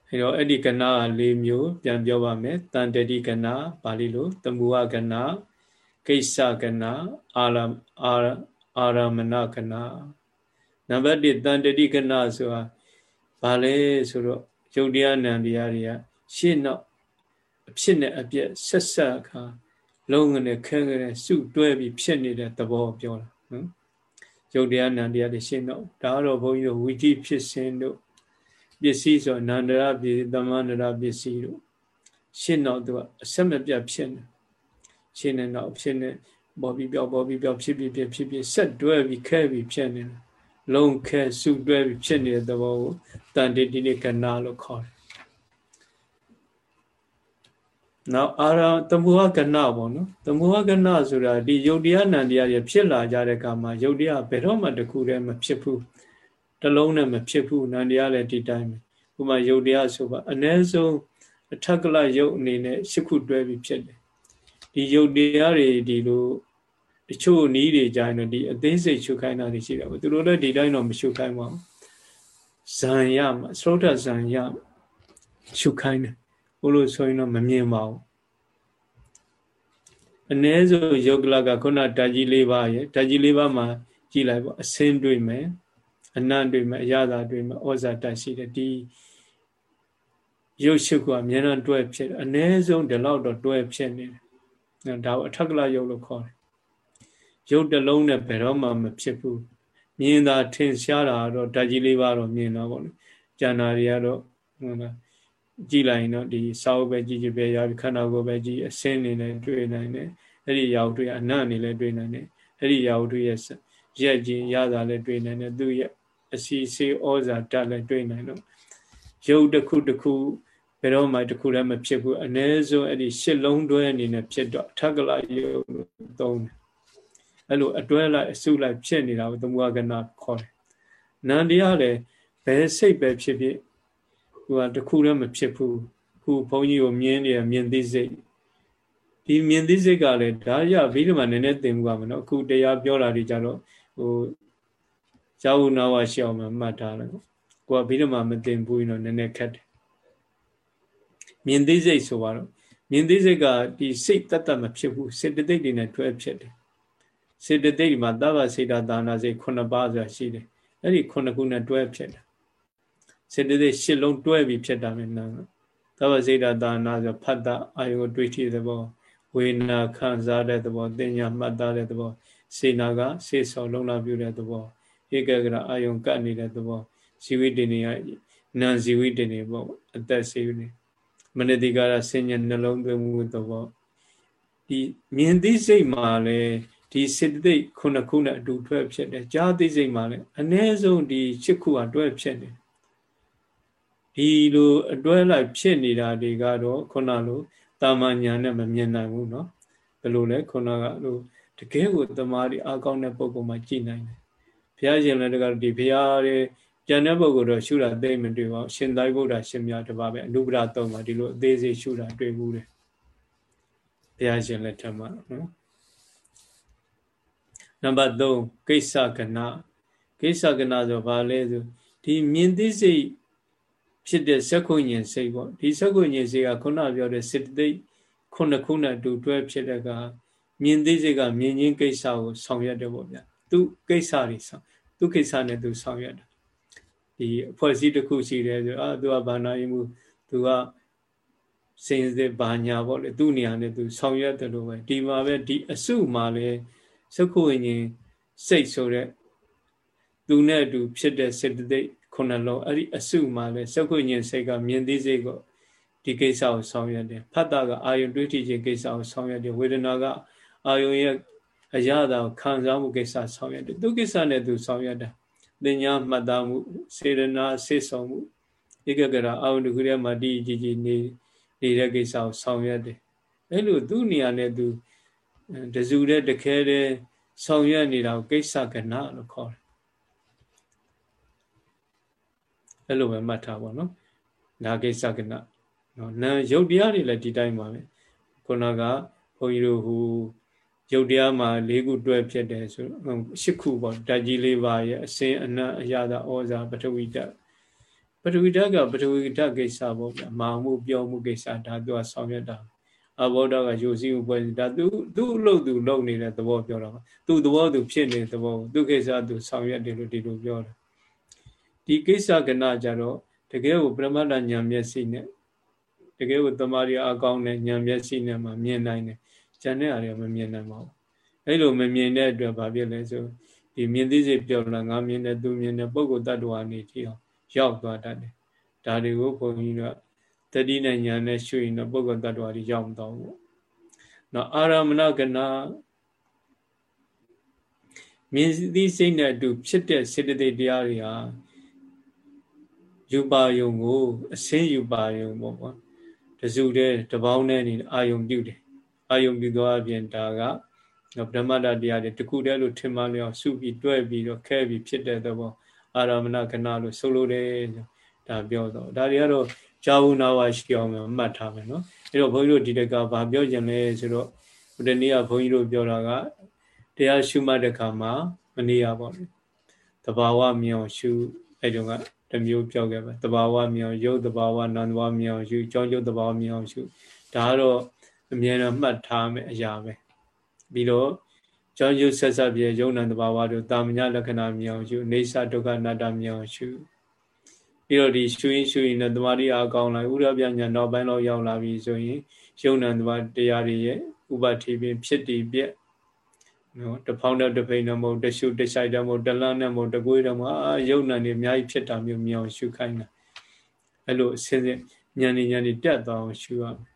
အဲတော့အဲ့ဒီကဏ၄မျိုး ပြန်ပြောပါမယ်တန်တတိကဏပါဠိလိုတမူဝကဏကိစ္စကဏအာရအာအာရမဏကဏနံပါတ်1တန်တတိကဏဆိုတာဘာလဲဆိုတော့ ယုတ်တရားနံတရားတွေကရှင်းတော့အဖြစ်နဲ့အပြည့်ဆက်ဆက်အခါလုံးငနဲ့ခဲခဲနဲ့စုတွဲပြီးဖြစ်နေတဲ့သဘောပြောတာနော်ယုတ်တရားနံတရားတွေရှင်းတော့ဒါကတော့ဘုန်းကြီးတို့ဝိจิဖြစ်စဉ်တို့ပစ္စည်းဆိုနန္ဒရာပစ္စည်းသမန္ဒရာပစ္စည်းတို့ရှင်းတော့သူကအဆက်မပြတ်ဖြစ်နေရှင်းနေတော့ဖြစ်နေပေါ်ပြီးပြောက်ပေါ်ပြီးပြောက်ဖြစ်ပြီးဖြစ်ဖြစ်ဖြစ်ဆက်တွဲပြီးခဲပြီးဖြစ်နေ လုံးခဲစုတွဲပြီးဖြစ်နေတဲ့သဘောကိုတန်တိတိကနာလို့ခေါ်တယ်နောက်အာရသမုဟကဏပေါ့နော်သမုဟကဏဆိုတာဒီယုတ်တရားနံတရားတွေဖြစ်လာကြတဲ့အခါမှာယုတ်တရားဘယ်တော့မှတခုတည်းမဖြစ်ဘူးတလုံးနဲ့မဖြစ်ဘူးနံတရားလည်းဒီတိုင်းပဲဥပမာယုတ်တရားဆိုပါအ ਨੇ ဆုံးအထက်ကလယုတ်အနေနဲ့ရှစ်ခုတွဲပြီးဖြစ်တယ်ဒီယုတ်တရားတွေဒီလို တချို့နီးတွေကြရင်တော့ဒီအသေးစိတ်ရှုခိုင်းတာတွေရှိတယ်ပေါ့သူတို့လည်းဒီတိုင်းတော့မရှုခိုင်းပါဘူးဇံရမှာသရုတ်ထဇံရရှုခိုင်းတယ်ဘို့လို့ဆိုရင်တော့မမြင်ပါဘူးအ ਨੇ ဆိုယုတ်ကလကခုနဓာကြီးလေးပါးရဲ့ဓာကြီးလေးပါးမှာကြည်လိုက်ပေါ့အစင်းတွေ့မယ်အနံ့တွေ့မယ်အရသာတွေ့မယ်ဩဇာတက်ရှိတယ်ဒီရုပ်ရှိကအများနဲ့တွဲဖြစ်အ ਨੇ ဆုံးဒီလောက်တော့တွဲဖြစ်နေတယ်ဒါကိုအထက်ကလရုပ်လို့ခေါ်တယ် ရုပ်တစ်လုံးနဲ့ဘယ်တော့မှမဖြစ်ဘူးမြင်တာထင်ရှားတာတော့ဓာကြီးလေးပါတော့မြင်တော့ပေါ့လေကျန်တာတွေကတော့ဟုတ်လားကြည့်လိုက်ရင်တော့ဒီစာအုပ်ပဲကြည့်ကြည့်ပဲရပြီခန္ဓာကိုယ်ပဲကြည့်အစင်းနေလည်းတွေ့နိုင်တယ်အဲ့ဒီရာဟုတွေ့အနံ့နေလည်းတွေ့နိုင်တယ်အဲ့ဒီရာဟုတွေ့ရဲ့ရက်ချင်းရတာလည်းတွေ့နိုင်တယ်သူရဲ့အစီစေဩဇာတက်လည်းတွေ့နိုင်တော့ရုပ်တစ်ခုတစ်ခုဘယ်တော့မှတစ်ခုလည်းမဖြစ်ဘူးအ ਨੇ ဆုံးအဲ့ဒီရှစ်လုံးတွဲအနေနဲ့ဖြစ်တော့ထက်ကလာရုပ်လို့သုံးတယ် အဲ့လိုအတွဲလိုက်အစုလိုက်ဖြစ်နေတာကိုသမုဟကနာခေါ်တယ်နန္တရားလည်းဘယ်စိတ်ပဲဖြစ်ဖြစ်သူကတခုလည်းမဖြစ်ဘူးခုဘုန်းကြီးကိုမြင်နေရမြင်သိစိတ်ဒီမြင်သိစိတ်ကလည်းဒါရဗိဓမာနည်းနည်းသင်မှုပါမနော်အခုတရားပြောတာတွေကြတော့ဟိုဇာဝနာဝရှောင်းမှာမှတ်ထားတယ်ကိုကဘိဓမ္မာမသိဘူးရင်တော့နည်းနည်းခက်တယ်မြင်သိစိတ်ဆိုတော့မြင်သိစိတ်ကဒီစိတ်တတ်တတ်မဖြစ်ဘူးစေတသိက်တွေနဲ့တွဲဖြစ်တယ် စေတသိက်ဒီမှာသဗ္ဗစေတသာနာစိတ်9ပါးဆိုတာရှိတယ်အဲ့ဒီ9ခုနဲ့တွဲဖြစ်တယ်စေတသိက်ရှစ်လုံးတွဲပြီးဖြစ်တာလည်းနာသဗ္ဗစေတသာနာဆိုဖတ်တာအာယုတွေ့ထိတဲ့ဘောဝေနာခံစားတဲ့သဘောတင်ညာမှတ်သားတဲ့သဘောစေနာကစေဆောလုံးလာပြုတဲ့သဘောဧကဂရအာယုကတ်နေတဲ့သဘောဇီဝိတ္တနေယနာဇီဝိတ္တနေပေါ့အသက်စေနေမနတိကာရဆင်ញနှလုံးသွင်းမှုသဘောဒီမြင်သိစိတ်မှာလည်း ဒီစေတသိက်ခုနှစ်ခုနဲ့အတူတွဲဖြစ်တယ်ကြားသိစိတ်မှာလည်းအ ਨੇ ဆုံးဒီရှစ်ခုကတွဲဖြစ်နေဒီလိုအတွဲလိုက်ဖြစ်နေတာတွေကတော့ခုနလိုတာမညာနဲ့မမြင်နိုင်ဘူးเนาะဘယ်လိုလဲခုနကလိုတကယ်ကိုတမားဒီအကောင်းတဲ့ပုံပုံမှာကြည်နိုင်တယ်ဘုရားရှင်လည်းတကယ်ဒီဘုရားရဲ့ကျန်တဲ့ပုဂ္ဂိုလ်တော့ရှုတာသိမတွေ့ပါဘူးရှင်သာရိပုတ္တရာရှင်မြတ်တပါးပဲအနုပဒသုံးပါဒီလိုအသေးစိတ်ရှုတာတွေ့ဘူးတယ်ဘုရားရှင်လည်းထပ်မှာနော် နံပါတ်3ကိစ္စကဏကိစ္စကဏဆိုဘာလဲဆိုဒီမြင်သိစိတ်ဖြစ်တဲ့စက္ခုညင်စိတ်ပေါ့ဒီစက္ခုညင်စိတ်ကခုနပြောတဲ့စေတသိက်ခုနှစ်ခုနဲ့အတူတွဲဖြစ်တဲ့ကမြင်သိစိတ်ကမြင်ချင်းကိစ္စကိုဆောင်ရွက်တယ်ပေါ့ဗျာသူကိစ္စတွေဆောင်သူကိစ္စနဲ့သူဆောင်ရွက်တယ်ဒီအဖွဲ့အစည်းတစ်ခုရှိတယ်ဆိုအာသူကဘာနာရင်မှုသူကစင်စစ်ဘာညာပေါ့လေသူ့နေရာနဲ့သူဆောင်ရွက်တယ်လို့ပဲဒီမှာပဲဒီအစုမှာလဲ စက္ခုဝိညာဉ်စိတ်ဆိုတဲ့သူနဲ့အတူဖြစ်တဲ့စေတသိက်ခုနှလုံးအဲ့ဒီအစုမှာလဲစက္ခုဝိညာဉ်စိတ်ကမြင်သိစိတ်ကိုဒီကိစ္စကိုဆောင်ရွက်တယ်ဖတ်တာကအာယုတွေးထိခြင်းကိစ္စကိုဆောင်ရွက်တယ်ဝေဒနာကအာယုရဲ့အရာတာကိုခံစားမှုကိစ္စဆောင်ရွက်တယ်သူကိစ္စနဲ့သူဆောင်ရွက်တယ်တင်ညာမှတ်သားမှုစေရနာစေဆောင်မှုဧကဂရအာယုတခုထဲမှာတည်ကြည်ကြည်နေနေတဲ့ကိစ္စကိုဆောင်ရွက်တယ်အဲ့လိုသူ့နေရာနဲ့သူ တစုတဲ့တခဲတဲ့ဆောင်ရွက်နေတာကိုကိစ္စကဏလို့ခေါ်တယ်အဲ့လိုပဲမှတ်ထားပါနော်ဒါကိစ္စကဏနော်နာရုပ်တရားတွေလည်းဒီတိုင်းပါပဲခုနကဘုန်းကြီးတို့ဟိုရုပ်တရားမှာ၄ခုတွဲဖြစ်တယ်ဆို၈ခုပေါ့ဓာတ်ကြီးလေးပါရဲ့အစင်းအနတ်အရာသာဩဇာပထဝီဓာတ်ပထဝီဓာတ်ကပထဝီဓာတ်ကိစ္စပေါ့ဗျာမာမှုပြောမှုကိစ္စဒါသူကဆောင်ရွက်တာ အဘောဓာတ်ကယူစည်းမှုပွဲဒါသူသူ့လို့သူလုပ်နေတဲ့သဘောပြောတာပါသူ့သဘောသူဖြစ်နေတဲ့သဘောသူကိစ္စသူဆောင်ရွက်တယ်လို့ဒီလိုပြောတာဒီကိစ္စကဏကြတော့တကယ်ကိုပရမတ္တဉာဏ်မျက်စိနဲ့တကယ်ကိုတမာရီအကောင်းတဲ့ဉာဏ်မျက်စိနဲ့မှမြင်နိုင်တယ်ကျန်တဲ့အားတွေမမြင်နိုင်ပါဘူးအဲ့လိုမမြင်တဲ့အတွက်ဘာဖြစ်လဲဆိုဒီမြင်သိစိတ်ပြောလာငါမြင်တဲ့သူမြင်တဲ့ပုဂ္ဂိုလ်တ attva နေထီအောင်ရောက်သွားတတ်တယ်ဒါတွေကိုဘုန်းကြီးက တတိနဲ့ညာနဲ့ရှုရင်တော့ပုဂ္ဂိုလ်တ attva တွေရောက်မတော့ဘူးနော်အာရမဏကနာမြင်သိစိတ်နဲ့အတူဖြစ်တဲ့စေတသိက်တရားတွေဟာယူပါယုံကိုအစင်းယူပါယုံပေါ့ကွာတစုတည်းတပေါင်းနဲ့နေအာယုံပြုတယ်အာယုံပြုသွားအပြင်ဒါကဗြဟ္မတတရားတွေတခုတည်းလို့ထင်မှလျောက်စုပြီးတွဲပြီးတော့ခဲပြီးဖြစ်တဲ့သဘောအာရမဏခဏလို့ဆိုလိုတယ်ဒါပြောတော့ဒါတွေကတော့ ကြာဝနာဝရှိအောင်မှတ်ထားမယ်နော်အဲ့တော့ဘုန်းကြီးတို့ဒီတကဘာပြောကြလဲဆိုတော့ဒီနေ့ကဘုန်းကြီးတို့ပြောတာကတရားရှုမှတ်တဲ့ခါမှာမနေရပါဘူးတဘာဝမြောင်ရှုအဲ့တုန်းကတမျိုးပြောခဲ့ပဲတဘာဝမြောင်ရုပ်တဘာဝနာမ်တဘာဝမြောင်ရှုကြောင်းကျုပ်တဘာဝမြောင်ရှုဒါကတော့အမြဲတမ်းမှတ်ထားမယ်အရာပဲပြီးတော့ကြောင်းကျုပ်ဆက်ဆက်ပြရုံဏတဘာဝတို့တာမညာလက္ခဏာမြောင်ရှုနေသဒုက္ခအနတ္တမြောင်ရှု ပြီးတော့ဒီရှုရင်ရှုရင်နဲ့တမာတိအားကောင်းလာဥရပြညာနောက်ပိုင်းတော့ရောက်လာပြီဆိုရင်ယုံနံတဘာတရားတွေရဲ့ဥပတိပင်ဖြစ်တည်ပြက်နော်တဖောင်းတဲ့တဖိန်နဲ့မဟုတ်တရှုတရှိုက်တဲ့မဟုတ်တလန်းနဲ့မဟုတ်တကွေးတဲ့မဟုတ်အာယုံနံတွေအများကြီးဖြစ်တာမျိုးမြောင်ရှုခိုင်းတာအဲ့လိုအစင်းစင်းညံနေညံနေတက်သွားအောင်ရှုရမယ်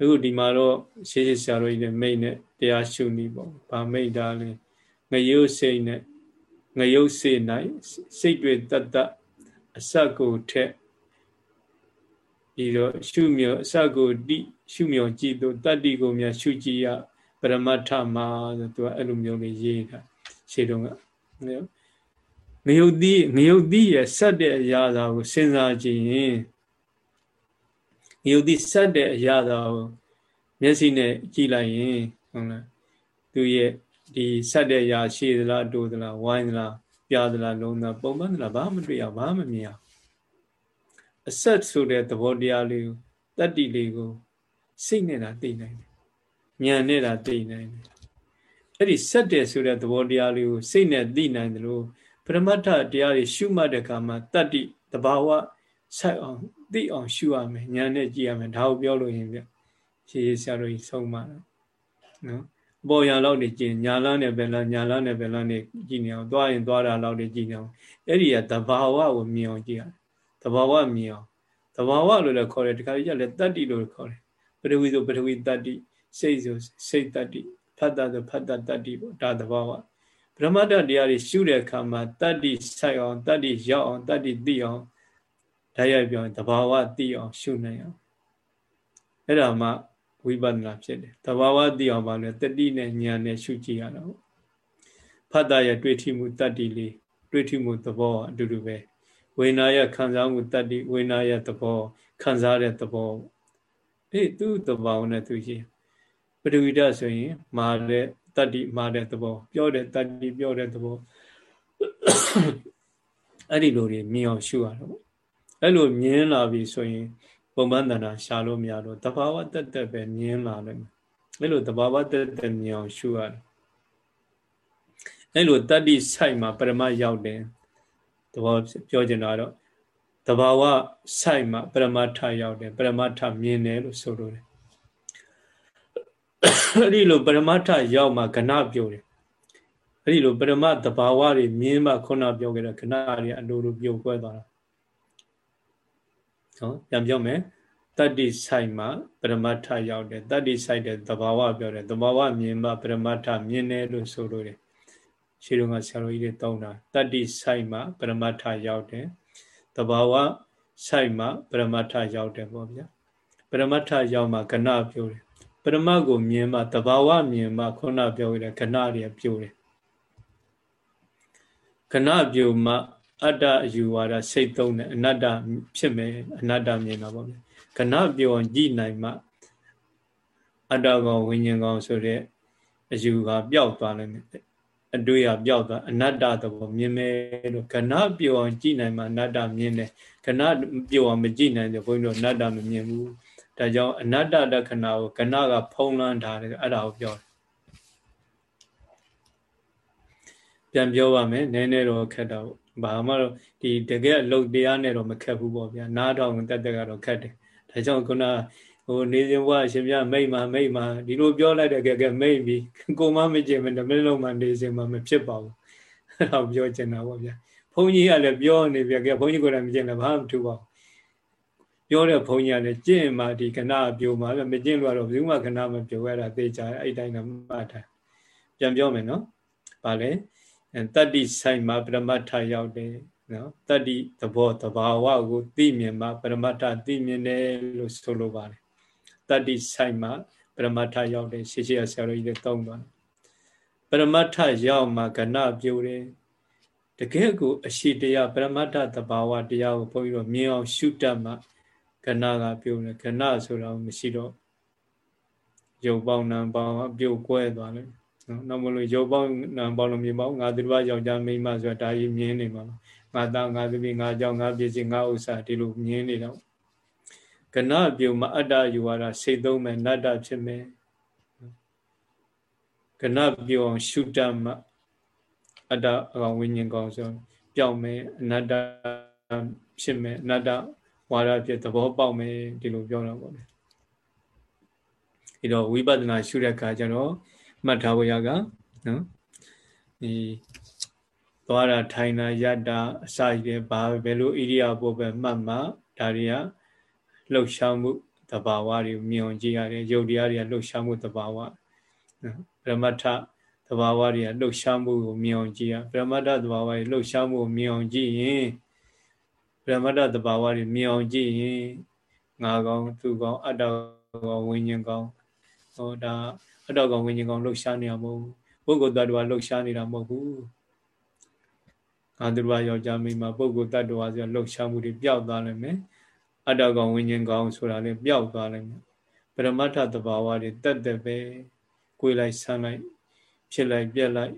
အခုဒီမှာတော့ရှေးရှေးဆရာတော်ကြီးနဲ့မိတ်နဲ့တရားရှုနေပေါ့ဗာမိတ်တာလဲငရုတ်စိတ်နဲ့ငရုတ်စိတ်၌စိတ်တွေတတ်တတ် အစကိုထက်ပြီးတော့ရှုမြောအစကိုတိရှုမြောကြည့်တော့တတ္တိကိုများရှုကြည့်ရပရမတ္ထမှာဆိုသူကအဲ့လိုမျိုးလေးရေးတာရှေ့တုန်းကငရုတ်တိငရုတ်တိရဲ့ဆက်တဲ့အရာသာကိုစဉ်းစားကြည့်ရင်ငရုတ်တိဆက်တဲ့အရာသာကိုမျက်စိနဲ့ကြည့်လိုက်ရင်ဟုတ်လားသူရဲ့ဒီဆက်တဲ့ရာရှည်သလားတိုးသလားဝိုင်းသလား ပြားသလားလုံးသလားပုံမှန်သလားဘာမှမတွေ့ရဘာမှမမြင်ရအဆက်ဆိုတဲ့သဘောတရားလေးကိုတတ္တိလေးကိုစိတ်နဲ့သာသိနိုင်တယ်ဉာဏ်နဲ့သာသိနိုင်တယ်အဲ့ဒီဆက်တယ်ဆိုတဲ့သဘောတရားလေးကိုစိတ်နဲ့သိနိုင်တယ်လို့ပရမတ္ထတရားတွေရှုမှတ်တဲ့အခါမှာတတ္တိတဘာဝဆက်အောင်သိအောင်ရှုရမယ်ဉာဏ်နဲ့ကြည့်ရမယ်ဒါကိုပြောလို့ရင်ပြရှေးဆရာတို့ကြီးဆုံးမှာနော်အ ပေါ်ရလောက်နေကြည့်ညာလန်းနဲ့ပဲလားညာလန်းနဲ့ပဲလားနေကြည့်နေအောင်သွားရင်သွားတာလောက်နေကြည့်နေအောင်အဲ့ဒီကတဘာဝကိုမြင်အောင်ကြည့်ရတယ်တဘာဝမြင်အောင်တဘာဝလို့လည်းခေါ်တယ်တခါကြီးကလည်းတတ္တိလို့ခေါ်တယ်ပထဝီဆိုပထဝီတတ္တိစိတ်ဆိုစိတ်တတ္တိဖတ်တာဆိုဖတ်တာတတ္တိပေါ့ဒါတဘာဝဗြဟ္မတ္တတရားတွေရှုတဲ့အခါမှာတတ္တိဆိုင်အောင်တတ္တိရောက်အောင်တတ္တိသိအောင်ဓာတ်ရိုက်ပြောရင်တဘာဝသိအောင်ရှုနိုင်အောင်အဲ့ဒါမှ ဝိပဿနာဖြစ်တယ်တဘာဝသိအောင်ပါလဲတတိနဲ့ဉာဏ်နဲ့ရှုကြည့်ရတာပေါ့ဖတ်တာရဲ့တွေ့ထိမှုတတ္တိလေးတွေ့ထိမှုသဘောအတူတူပဲဝေနာယခံစားမှုတတ္တိဝေနာယသဘောခံစားတဲ့သဘောအေးသူ့သဘောနဲ့သူရှိပရိဝိဒဆိုရင်မာတဲ့တတ္တိမာတဲ့သဘော ပြောတဲ့တတ္တိပြောတဲ့သဘောအဲ့ဒီလိုတွေမြင်အောင်ရှုရတော့အဲ့လိုမြင်လာပြီဆိုရင် ပုံမှန်တဏ္ဍာရှာလို့မရတော့တဘာဝတက်တက်ပဲမြင်လာတယ်အဲ့လိုတဘာဝတက်တက်မြင်အောင်ရှုရတယ်အဲ့လိုတတ္တိဆိုင်မှာပရမရောက်တယ်တဘောပြောချင်တာတော့တဘာဝဆိုင်မှာပရမထရောက်တယ်ပရမထမြင်တယ်လို့ဆိုလိုတယ်အဲ့ဒီလိုပရမထရောက်မှကဏပြုတ်တယ်အဲ့ဒီလိုပရမတဘာဝတွေမြင်မှခုနပြောခဲ့တဲ့ခဏတွေအလိုလိုပြုတ်ကွဲသွားတာ နော်ပြန်ပြောမယ်တတ္တိဆိုင်မှာပရမထရောက်တယ်တတ္တိဆိုင်တဲ့သဘာဝပြောတယ်သဘာဝမြင်မှပရမထမြင်တယ်လို့ဆိုလိုတယ်ရှင်းတော့ကဆရာတော်ကြီးတွေတောင်းတာတတ္တိဆိုင်မှာပရမထရောက်တယ်သဘာဝဆိုင်မှာပရမထရောက်တယ်ပေါ့ဗျာပရမထရောက်မှကဏပြောတယ်ပရမတ်ကိုမြင်မှသဘာဝမြင်မှခုနပြောခဲ့တဲ့ခဏတွေပြိုတယ်ခဏပြိုမှ အတ္တအယူဝါဒစိတ်သုံးတယ်အနတ္တဖြစ်မယ်အနတ္တမြင်တာပေါ့ဗျခဏပြိုအောင်ကြည့်နိုင်မှအတ္တကောင်ဝိညာဉ်ကောင်ဆိုတဲ့အယူကပျောက်သွားလိမ့်မယ်အတွေ့အပျောက်သွားအနတ္တသဘောမြင်မယ်လို့ခဏပြိုအောင်ကြည့်နိုင်မှအနတ္တမြင်တယ်ခဏပြိုအောင်မကြည့်နိုင်တဲ့ဘုန်းကြီးတို့အနတ္တမမြင်ဘူးဒါကြောင့်အနတ္တလက္ခဏာကိုကဏကဖုံးလွှမ်းထားတယ်အဲ့ဒါကိုပြောတယ်ပြန်ပြောပါမယ်နည်းနည်းတော့ခက်တော့ ဘာမှတော့ဒီတကယ်အလုပ်တရားနဲ့တော့မခက်ဘူးပေါ့ဗျာနားထောင်တက်တက်ကတော့ခက်တယ်ဒါကြောင့်ခုနဟိုနေစဉ်ဘဝရှင်ပြမိတ်မှမိတ်မှဒီလိုပြောလိုက်တဲ့ကဲကဲမိတ်ပြီးကိုမမကြည့်မတမင်းလုံးမှနေစဉ်မှမဖြစ်ပါဘူးအဲ့ဒါပြောချင်တာပေါ့ဗျာဘုန်းကြီးကလည်းပြောနေပြကဲဘုန်းကြီးကိုယ်တိုင်မကျင့်လည်းဘာမှမထူပါဘူးပြောတဲ့ဘုန်းကြီးကလည်းကျင့်မှဒီခဏပြိုမှာမကျင့်လို့တော့ဘယ်သူမှခဏမပြိုရတာသိကြတယ်အဲ့တိုင်းကမှတ်ထားပြန်ပြောမယ်နော်ဗာလဲ တတ္တိဆိုင်မှာပရမတ္ထရောက်တယ်နော်တတ္တိသဘောတဘာဝကိုသိမြင်မှာပရမတ္ထသိမြင်တယ်လို့ဆိုလိုပါတယ်တတ္တိဆိုင်မှာပရမတ္ထရောက်တယ်ရှေ့ရှေ့ဆရာတော်ကြီးလည်းတောင်းသွားပရမတ္ထရောက်မှာကဏပြိုတယ်တကယ်ကိုအရှိတရားပရမတ္ထသဘာဝတရားကိုဘုန်းကြီးတို့မြင်အောင်ရှုတတ်မှကဏကပြုတ်တယ်ကဏဆိုတာမရှိတော့ရုပ်ပေါင်းနာပေါင်းအပြုတ်ကွဲသွားတယ် နော်နောက်မလို့ရုပ်ပေါင်းနာပေါင်းလို့မြင်ပေါ့ငါသူတစ်ပါးယောက်ျားမိန်းမဆိုတာဒါကြီးမြင်နေမှာငါသားငါသမီးငါကြောင့်ငါပစ္စည်းငါဥစ္စာဒီလိုမြင်နေတော့ကဏပြုတ်မှာအတ္တယူရတာစိတ်သုံးမယ်နတ္တဖြစ်မယ်ကဏပြုတ်အောင်ရှုတတ်မှအတ္တအကောင်ဝိညာဉ်ကောင်ဆိုပြောင်းမယ်အနတ္တဖြစ်မယ်အနတ္တဝါဒဖြစ်သဘောပေါက်မယ်ဒီလိုပြောတာပေါ့လေဒီတော့ဝိပဿနာရှုတဲ့အခါကျတော့ မှတ်ထားဖို့ရကနော်ဒီသွားတာထိုင်တာယတ္တာအစာရည်ဘာဘယ်လိုဣရိယာပုပဲမှတ်မှဒါတွေကလှုပ်ရှားမှုတဘာဝတွေမြင်အောင်ကြည့်ရတယ်ယုတ်တရားတွေကလှုပ်ရှားမှုတဘာဝနော်ပရမတ္ထတဘာဝတွေကလှုပ်ရှားမှုကိုမြင်အောင်ကြည့်ရပရမတ္ထတဘာဝတွေလှုပ်ရှားမှုကိုမြင်အောင်ကြည့်ရင်ရမတ္တတဘာဝတွေမြင်အောင်ကြည့်ရင်ငါကောင်သူကောင်အတ္တကောင်ဝိညာဉ်ကောင်ဟောဒါ အတ္တကောင်ဝိညာဉ်ကောင်လှုပ်ရှားနေတာမဟုတ်ဘူးပုဂ္ဂိုလ်တ attva လှုပ်ရှားနေတာမဟုတ်ဘူးငါသူတော်ယောက်ျားမိန်းမပုဂ္ဂိုလ်တ attva ဆိုလှုပ်ရှားမှုတွေပျောက်သွားလိမ့်မယ်အတ္တကောင်ဝိညာဉ်ကောင်ဆိုတာလည်းပျောက်သွားလိမ့်မယ်ပရမတ္ထတဘာဝတွေတက်တက်ပဲကိုယ်လိုက်ဆန်းလိုက်ဖြစ်လိုက်ပြက်လိုက်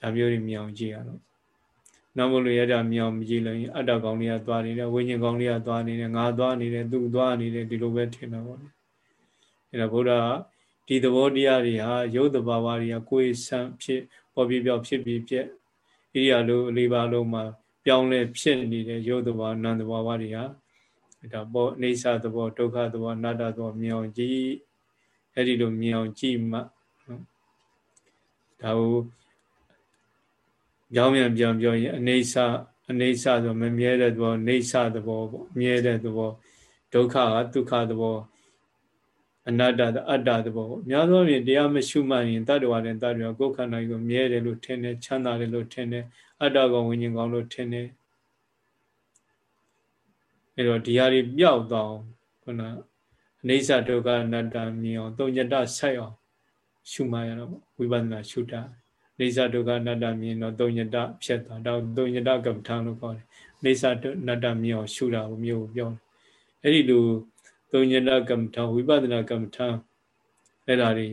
ဒါမျိုးတွေမြင်အောင်ကြည့်ရတော့နောက်မလို့ရတာမြင်အောင်မကြည့်လို့အတ္တကောင်တွေကသွားနေတယ်ဝိညာဉ်ကောင်တွေကသွားနေတယ်ငါသွားနေတယ်သူသွားနေတယ်ဒီလိုပဲထင်တာပေါ့လေအဲ့ဒါဘုရား ဒီသဘောတရားတွေဟာရုပ်တဘာဝတွေကကိုယ်ဆံဖြစ်ပေါ်ပြပြောက်ဖြစ်ပြီးပြက်ဣရိယာလိုအလေးပါလုံးမှာပြောင်းလဲဖြစ်နေတဲ့ရုပ်တဘာနံတဘာဝတွေဟာဒါပေါ်အိဋ္ဌသဘောဒုက္ခသဘောအနတ္တသဘောမြင်အောင်ကြည့်အဲ့ဒီလိုမြင်အောင်ကြည့်မှဒါကိုကြောင်းပြန်ပြောင်းပြောရင်အိဋ္ဌအိဋ္ဌဆိုမမြဲတဲ့သဘောအိဋ္ဌသဘောပေါ့မြဲတဲ့သဘောဒုက္ခကဒုက္ခသဘော အနတ္တအတ္တသဘောပေါ့များသောအားဖြင့်တရားမရှုမှတ်ရင်တတ္တဝါနဲ့တတ္တဝါကိုယ်ခန္ဓာကိုမြဲတယ်လို့ထင်တယ်ချမ်းသာတယ်လို့ထင်တယ်အတ္တကောင်ဝိညာဉ်ကောင်လို့ထင်တယ်အဲတော့ဒီဟာတွေပျောက်သွားခုနအနေဆဒုက္ခအနတ္တမြင်အောင်သုံးညတဆက်အောင်ရှုမှတ်ရတော့ဝိပဿနာရှုတာနေဆဒုက္ခအနတ္တမြင်တော့သုံးညတဖြတ်သွားတော့သုံးညတကပ္ပထာလို့ခေါ်တယ်နေဆအနတ္တမြင်အောင်ရှုတာကိုမျိုးပြောတယ်အဲ့ဒီလို သုံးညတကမ္မထာဝိပဿနာကမ္မထာအဲ့ဒါတွေ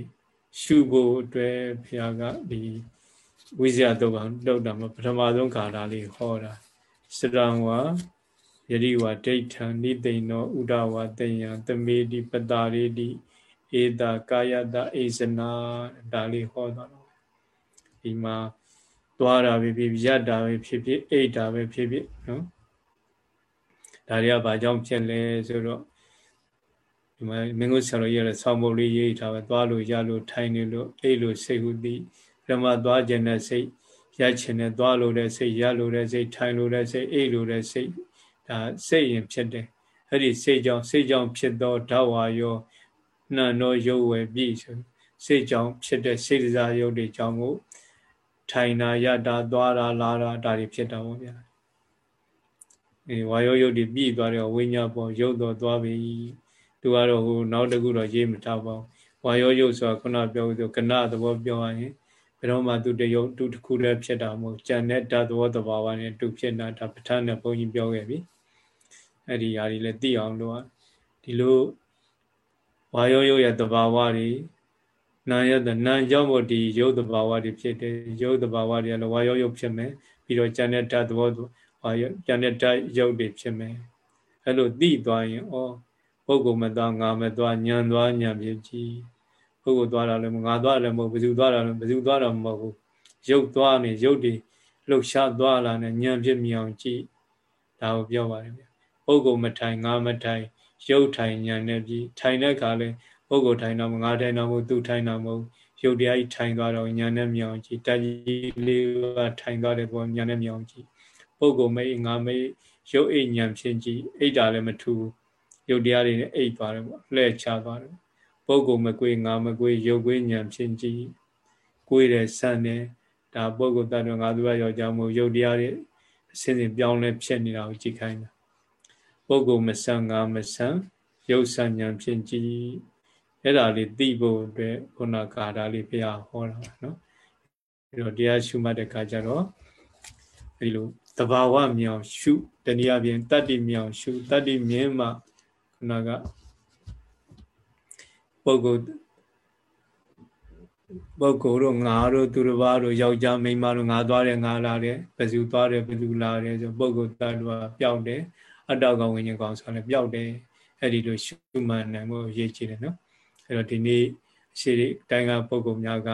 ရှုဖို့အတွက်ဘုရားကဒီဝိဇ္ဇာတုတ်ကတုတ်တာမှာပထမဆုံးခါတာလေးဟောတာစရံဝါယရိဝဒိဋ္ဌံနိသိဏောဥဒဝတေယံသမေတိပတာရေတိဧတာကာယတအိစနာဒါလေးဟောတာတော့ဒီမှာသွားတာပဲဖြစ်ရတာပဲဖြစ်ဖြစ်အိတ်တာပဲဖြစ်ဖြစ်နော်ဒါတွေကဘာကြောင့်ဖြစ်လဲဆိုတော့ ဒီမှာမင်းတို့ဆရာတော်ရတဲ့ဆောင်းပုတ်လေးရေးထားပဲသွားလို့ရလို့ထိုင်နေလို့အိတ်လို့စိတ်ဟုသိဓမ္မသွားခြင်းနဲ့စိတ်ရခြင်းနဲ့သွားလို့တဲ့စိတ်ရလို့တဲ့စိတ်ထိုင်လို့တဲ့စိတ်အိတ်လို့တဲ့စိတ်ဒါစိတ်ရင်ဖြစ်တယ်အဲ့ဒီစိတ်ကြောင့်စိတ်ကြောင့်ဖြစ်သောဓဝါယောနှံသောရုပ်ဝယ်ပြီဆိုစိတ်ကြောင့်ဖြစ်တဲ့စိတ်စားရုပ်တွေကြောင့်ကိုထိုင်တာရတာသွားတာလာတာဒါတွေဖြစ်တာပေါ့ဗျာအဲဝါယောရုပ်တွေပြီးသွားတယ်ဝိညာဉ်ပေါ်ရုပ်တော်သွားပြီ သူကတော့ဟိုနောက်တစ်ခုတော့ရေးမထားပါဘူးဝါယောရုပ်ဆိုတာခုနပြောလို့ကဏသဘောပြောရရင်ဘယ်တော့မှသူတရုပ်သူတစ်ခုတည်းဖြစ်တာမဟုတ်ကြံတဲ့ဓာတ်သဘောတဘာဝနဲ့သူဖြစ်တာဒါပဋ္ဌာန်းနဲ့ဘုန်းကြီးပြောခဲ့ပြီအဲ့ဒီຢာတွေလည်းသိအောင်လို့ဒီလိုဝါယောရုပ်ရဲ့တဘာဝတွေနာယတနာကြောင့်မို့ဒီရုပ်တဘာဝတွေဖြစ်တယ်ရုပ်တဘာဝတွေလည်းဝါယောရုပ်ဖြစ်မယ်ပြီးတော့ကြံတဲ့ဓာတ်သဘောဝါယောကြံတဲ့ဓာတ်ရုပ်တွေဖြစ်မယ်အဲ့လိုသိသွားရင်ဩ ပုဂ္ဂိုလ်မသွားငါမသွားညံသွားညံဖြစ်ကြည့်ပုဂ္ဂိုလ်သွားတာလည်းငါသွားလည်းမဟုတ်ဘယ်သူသွားတာလည်းဘယ်သူသွားတာမဟုတ်ဘူးရုပ်သွားနေရုပ်တွေလှုပ်ရှားသွားလာနေညံဖြစ်မြောင်ကြည့်ဒါကိုပြောပါတယ်ဗျပုဂ္ဂိုလ်မထိုင်ငါမထိုင်ရုပ်ထိုင်ညံနေပြီထိုင်တဲ့အခါလဲပုဂ္ဂိုလ်ထိုင်တော့ငါထိုင်တော့မဟုတ်သူထိုင်တော့မဟုတ်ရုပ်တရားကြီးထိုင်သွားတော့ညံနဲ့မြောင်ကြည့်တကြီးလေးကထိုင်သွားတဲ့ဘောညံနဲ့မြောင်ကြည့်ပုဂ္ဂိုလ်မိတ်ငါမိတ်ရုပ်အိတ်ညံဖြစ်ကြည့်အိတ်တာလည်းမထူဘူး ရုပ်တရားတွေနဲ့အိပ်သွားတယ်ပေါ့လှဲ့ချသွားတယ်ပုဂ္ဂိုလ်မကွေးငါမကွေးရုပ်ကွေးညံဖြစ်ကြည့်ကိုယ်တယ်ဆန်းတယ်ဒါပုဂ္ဂိုလ်တ attva ငါသူကယောက်ျားမို့ရုပ်တရားတွေအစဉ်စဉ်ပြောင်းလဲဖြစ်နေတာကိုကြည့်ခိုင်းတာပုဂ္ဂိုလ်မဆန်းငါမဆန်းရုပ်ဆန်းညံဖြစ်ကြည့်အဲ့ဒါလေးသိဖို့အတွက်ခုနကာတာလေးဘုရားဟောတာနော်အဲ့တော့တရားရှုမှတ်တဲ့အခါကျတော့အဲ့လိုတဘာဝမြောင်ရှုတနည်းအားဖြင့်တတ္တိမြောင်ရှုတတ္တိမြင်မှခု နကပုဂ္ဂိုလ်ပုဂ္ဂိုလ်တို့ငါတို့သူတစ်ပါးတို့ယောက်ျားမိန်းမတို့ငါသွားတယ်ငါလာတယ်ဘယ်သူသွားတယ်ဘယ်သူလာတယ်ဆိုပုဂ္ဂိုလ်တ attva ပျောက်တယ်အတ္တကောင်ဝိညာဉ်ကောင်ဆိုလည်းပျောက်တယ်အဲ့ဒီလိုရှုမှတ်နိုင်ဖို့ရေးကြည့်တယ်နော်အဲ့တော့ဒီနေ့ရှေ့တိုင်းကပုဂ္ဂိုလ်များက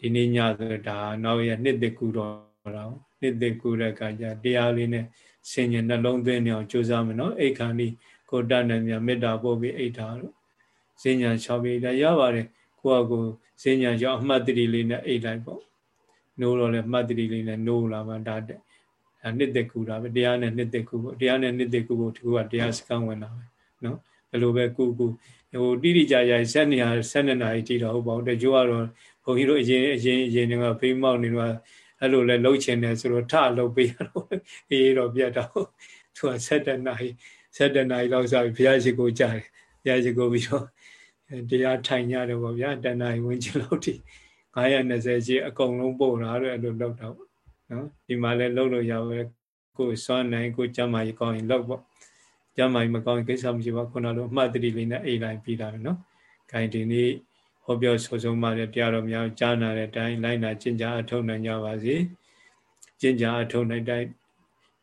ဒီနေ့ညဆိုဒါနောက်ရနှစ်သက်ကူတော်တော့နှစ်သက်ကူတဲ့အခါကျတရားလေးနဲ့ဆင်ញနှလုံးသွင်းနေအောင်ကြိုးစားမယ်နော်အိတ်ခန္ဒီ ကိုတတ်နိုင်မြမေတ္တာပို့ပြီးအိတ်တာတို့ဈဉ္ညာ၆ပြီးအိတ်တာရပါတယ်ကိုကကိုဈဉ္ညာရောက်အမှတ်တရလေးနဲ့အိတ်လိုက်ပေါ့နိုးတော့လည်းမှတ်တရလေးနဲ့နိုးလာမှဒါတဲ့ဒါနှစ်သက်ကူတာပဲတရားနဲ့နှစ်သက်ကူပေါ့တရားနဲ့နှစ်သက်ကူကိုဒီကတရားစကံဝင်တာပဲနော်ဘယ်လိုပဲကူကူဟိုတိတိကျကျဆက်နေရဆက်နေနိုင်တည်တော့ဟုတ်ပါဘူးတချို့ကတော့ဘုန်းကြီးတို့အရင်အရင်အရင်ကဖေးမောက်နေတော့အဲ့လိုလဲလှုပ်ချင်တယ်ဆိုတော့ထလှုပ်ပေးရတော့အေးတော့ပြတ်တော့သူကဆက်တဲ့နိုင် 7နာရီလောက်စပြီးဘုရားရှိခိုးကြတယ်ဘုရားရှိခိုးပြီးတော့တရားထိုင်ကြတယ်ပေါ့ဗျာတဏှာဝင်ချင်လို့ဒီ920ကြီးအကုန်လုံးပို့တာတဲ့အဲ့လိုလောက်တော့နော်ဒီမှာလည်းလောက်လို့ရပါတယ်ကိုစွမ်းနိုင်ကိုကျမ်းမာရေးကောင်းရင်လောက်ပေါ့ကျမ်းမာရေးမကောင်းရင်ကိစ္စမရှိပါခုနလိုအမှတ်တရလေးနဲ့အိမ်လိုက်ပြီးတာပဲနော်ဂိုင်ဒီနေ့ဟောပြောဆိုဆုံးမှလည်းတရားတော်များကြားနာတဲ့အတိုင်းလိုက်နာကျင့်ကြအထောက်နိုင်ကြပါစေကျင့်ကြအထောက်နိုင်တိုင်း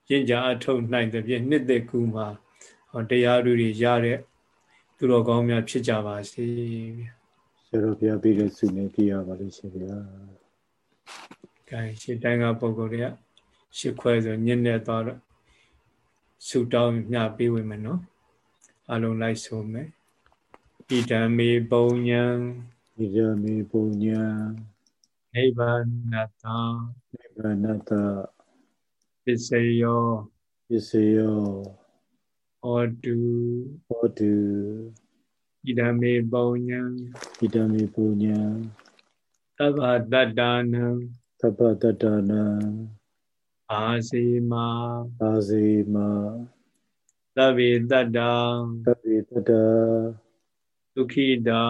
ကျင့်ကြအထောက်နိုင်တဲ့ပြည့်နှစ်သက်ကူမှာ တရားတွေရတဲ့သူတော်ကောင်းများဖြစ်ကြပါစေဆရာတော်ဘုရားပြီးတဲ့ဆုနဲ့ပြရပါလိမ့်ရှင်ဗျာ။ကဲရှင်းတိုင်းကပုံကိုယ်တွေကရှစ်ခွဲဆိုညနေသွားတော့ဆုတောင်းညပေးဝင်မယ်နော်။အလုံးလိုက်ဆိုမယ်။ဣဒံမေပုံညာဣဒံမေပုံညာနိဗ္ဗာနတနိဗ္ဗာနတပစ္စယောပစ္စယော ဟောတုဟောတုဣဒံမေပုံညာဣဒံမေပုံညာသဗ္ဗတတ္တနံသဗ္ဗတတ္တနံအာစီမာအာစီမာသဗ္ဗေတတ္တသဗ္ဗေတတ္တဒုက္ခိတာ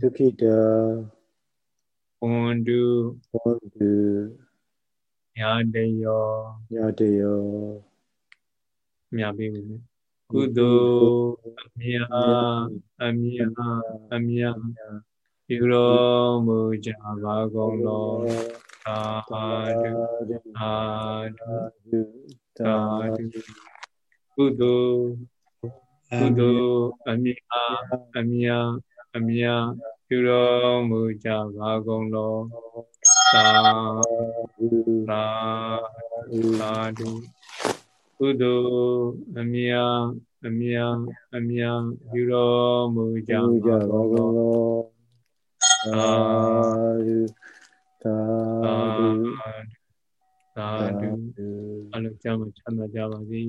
ဒုက္ခိတာဝန္တုဝန္တုညာတယောညာတယောမြတ်ပြီ ကုသိုလ်အမြတ်အမြတ်အမြတ်ပြုတော်မူကြပါကုန်လောသာဓုသာဓုသာဓုကုသိုလ်ကုသိုလ်အမြတ်အမြတ်အမြတ်ပြုတော်မူကြပါကုန်လောသာဓုသာသာဓု ကုသိုလ်အမြတ်အမြတ်အမြတ်ပြုတော်မူကြပါကုန်လောသာဓုသာဓုသာဓုအလုံးကျမ်းချမ်းသာကြပါစေ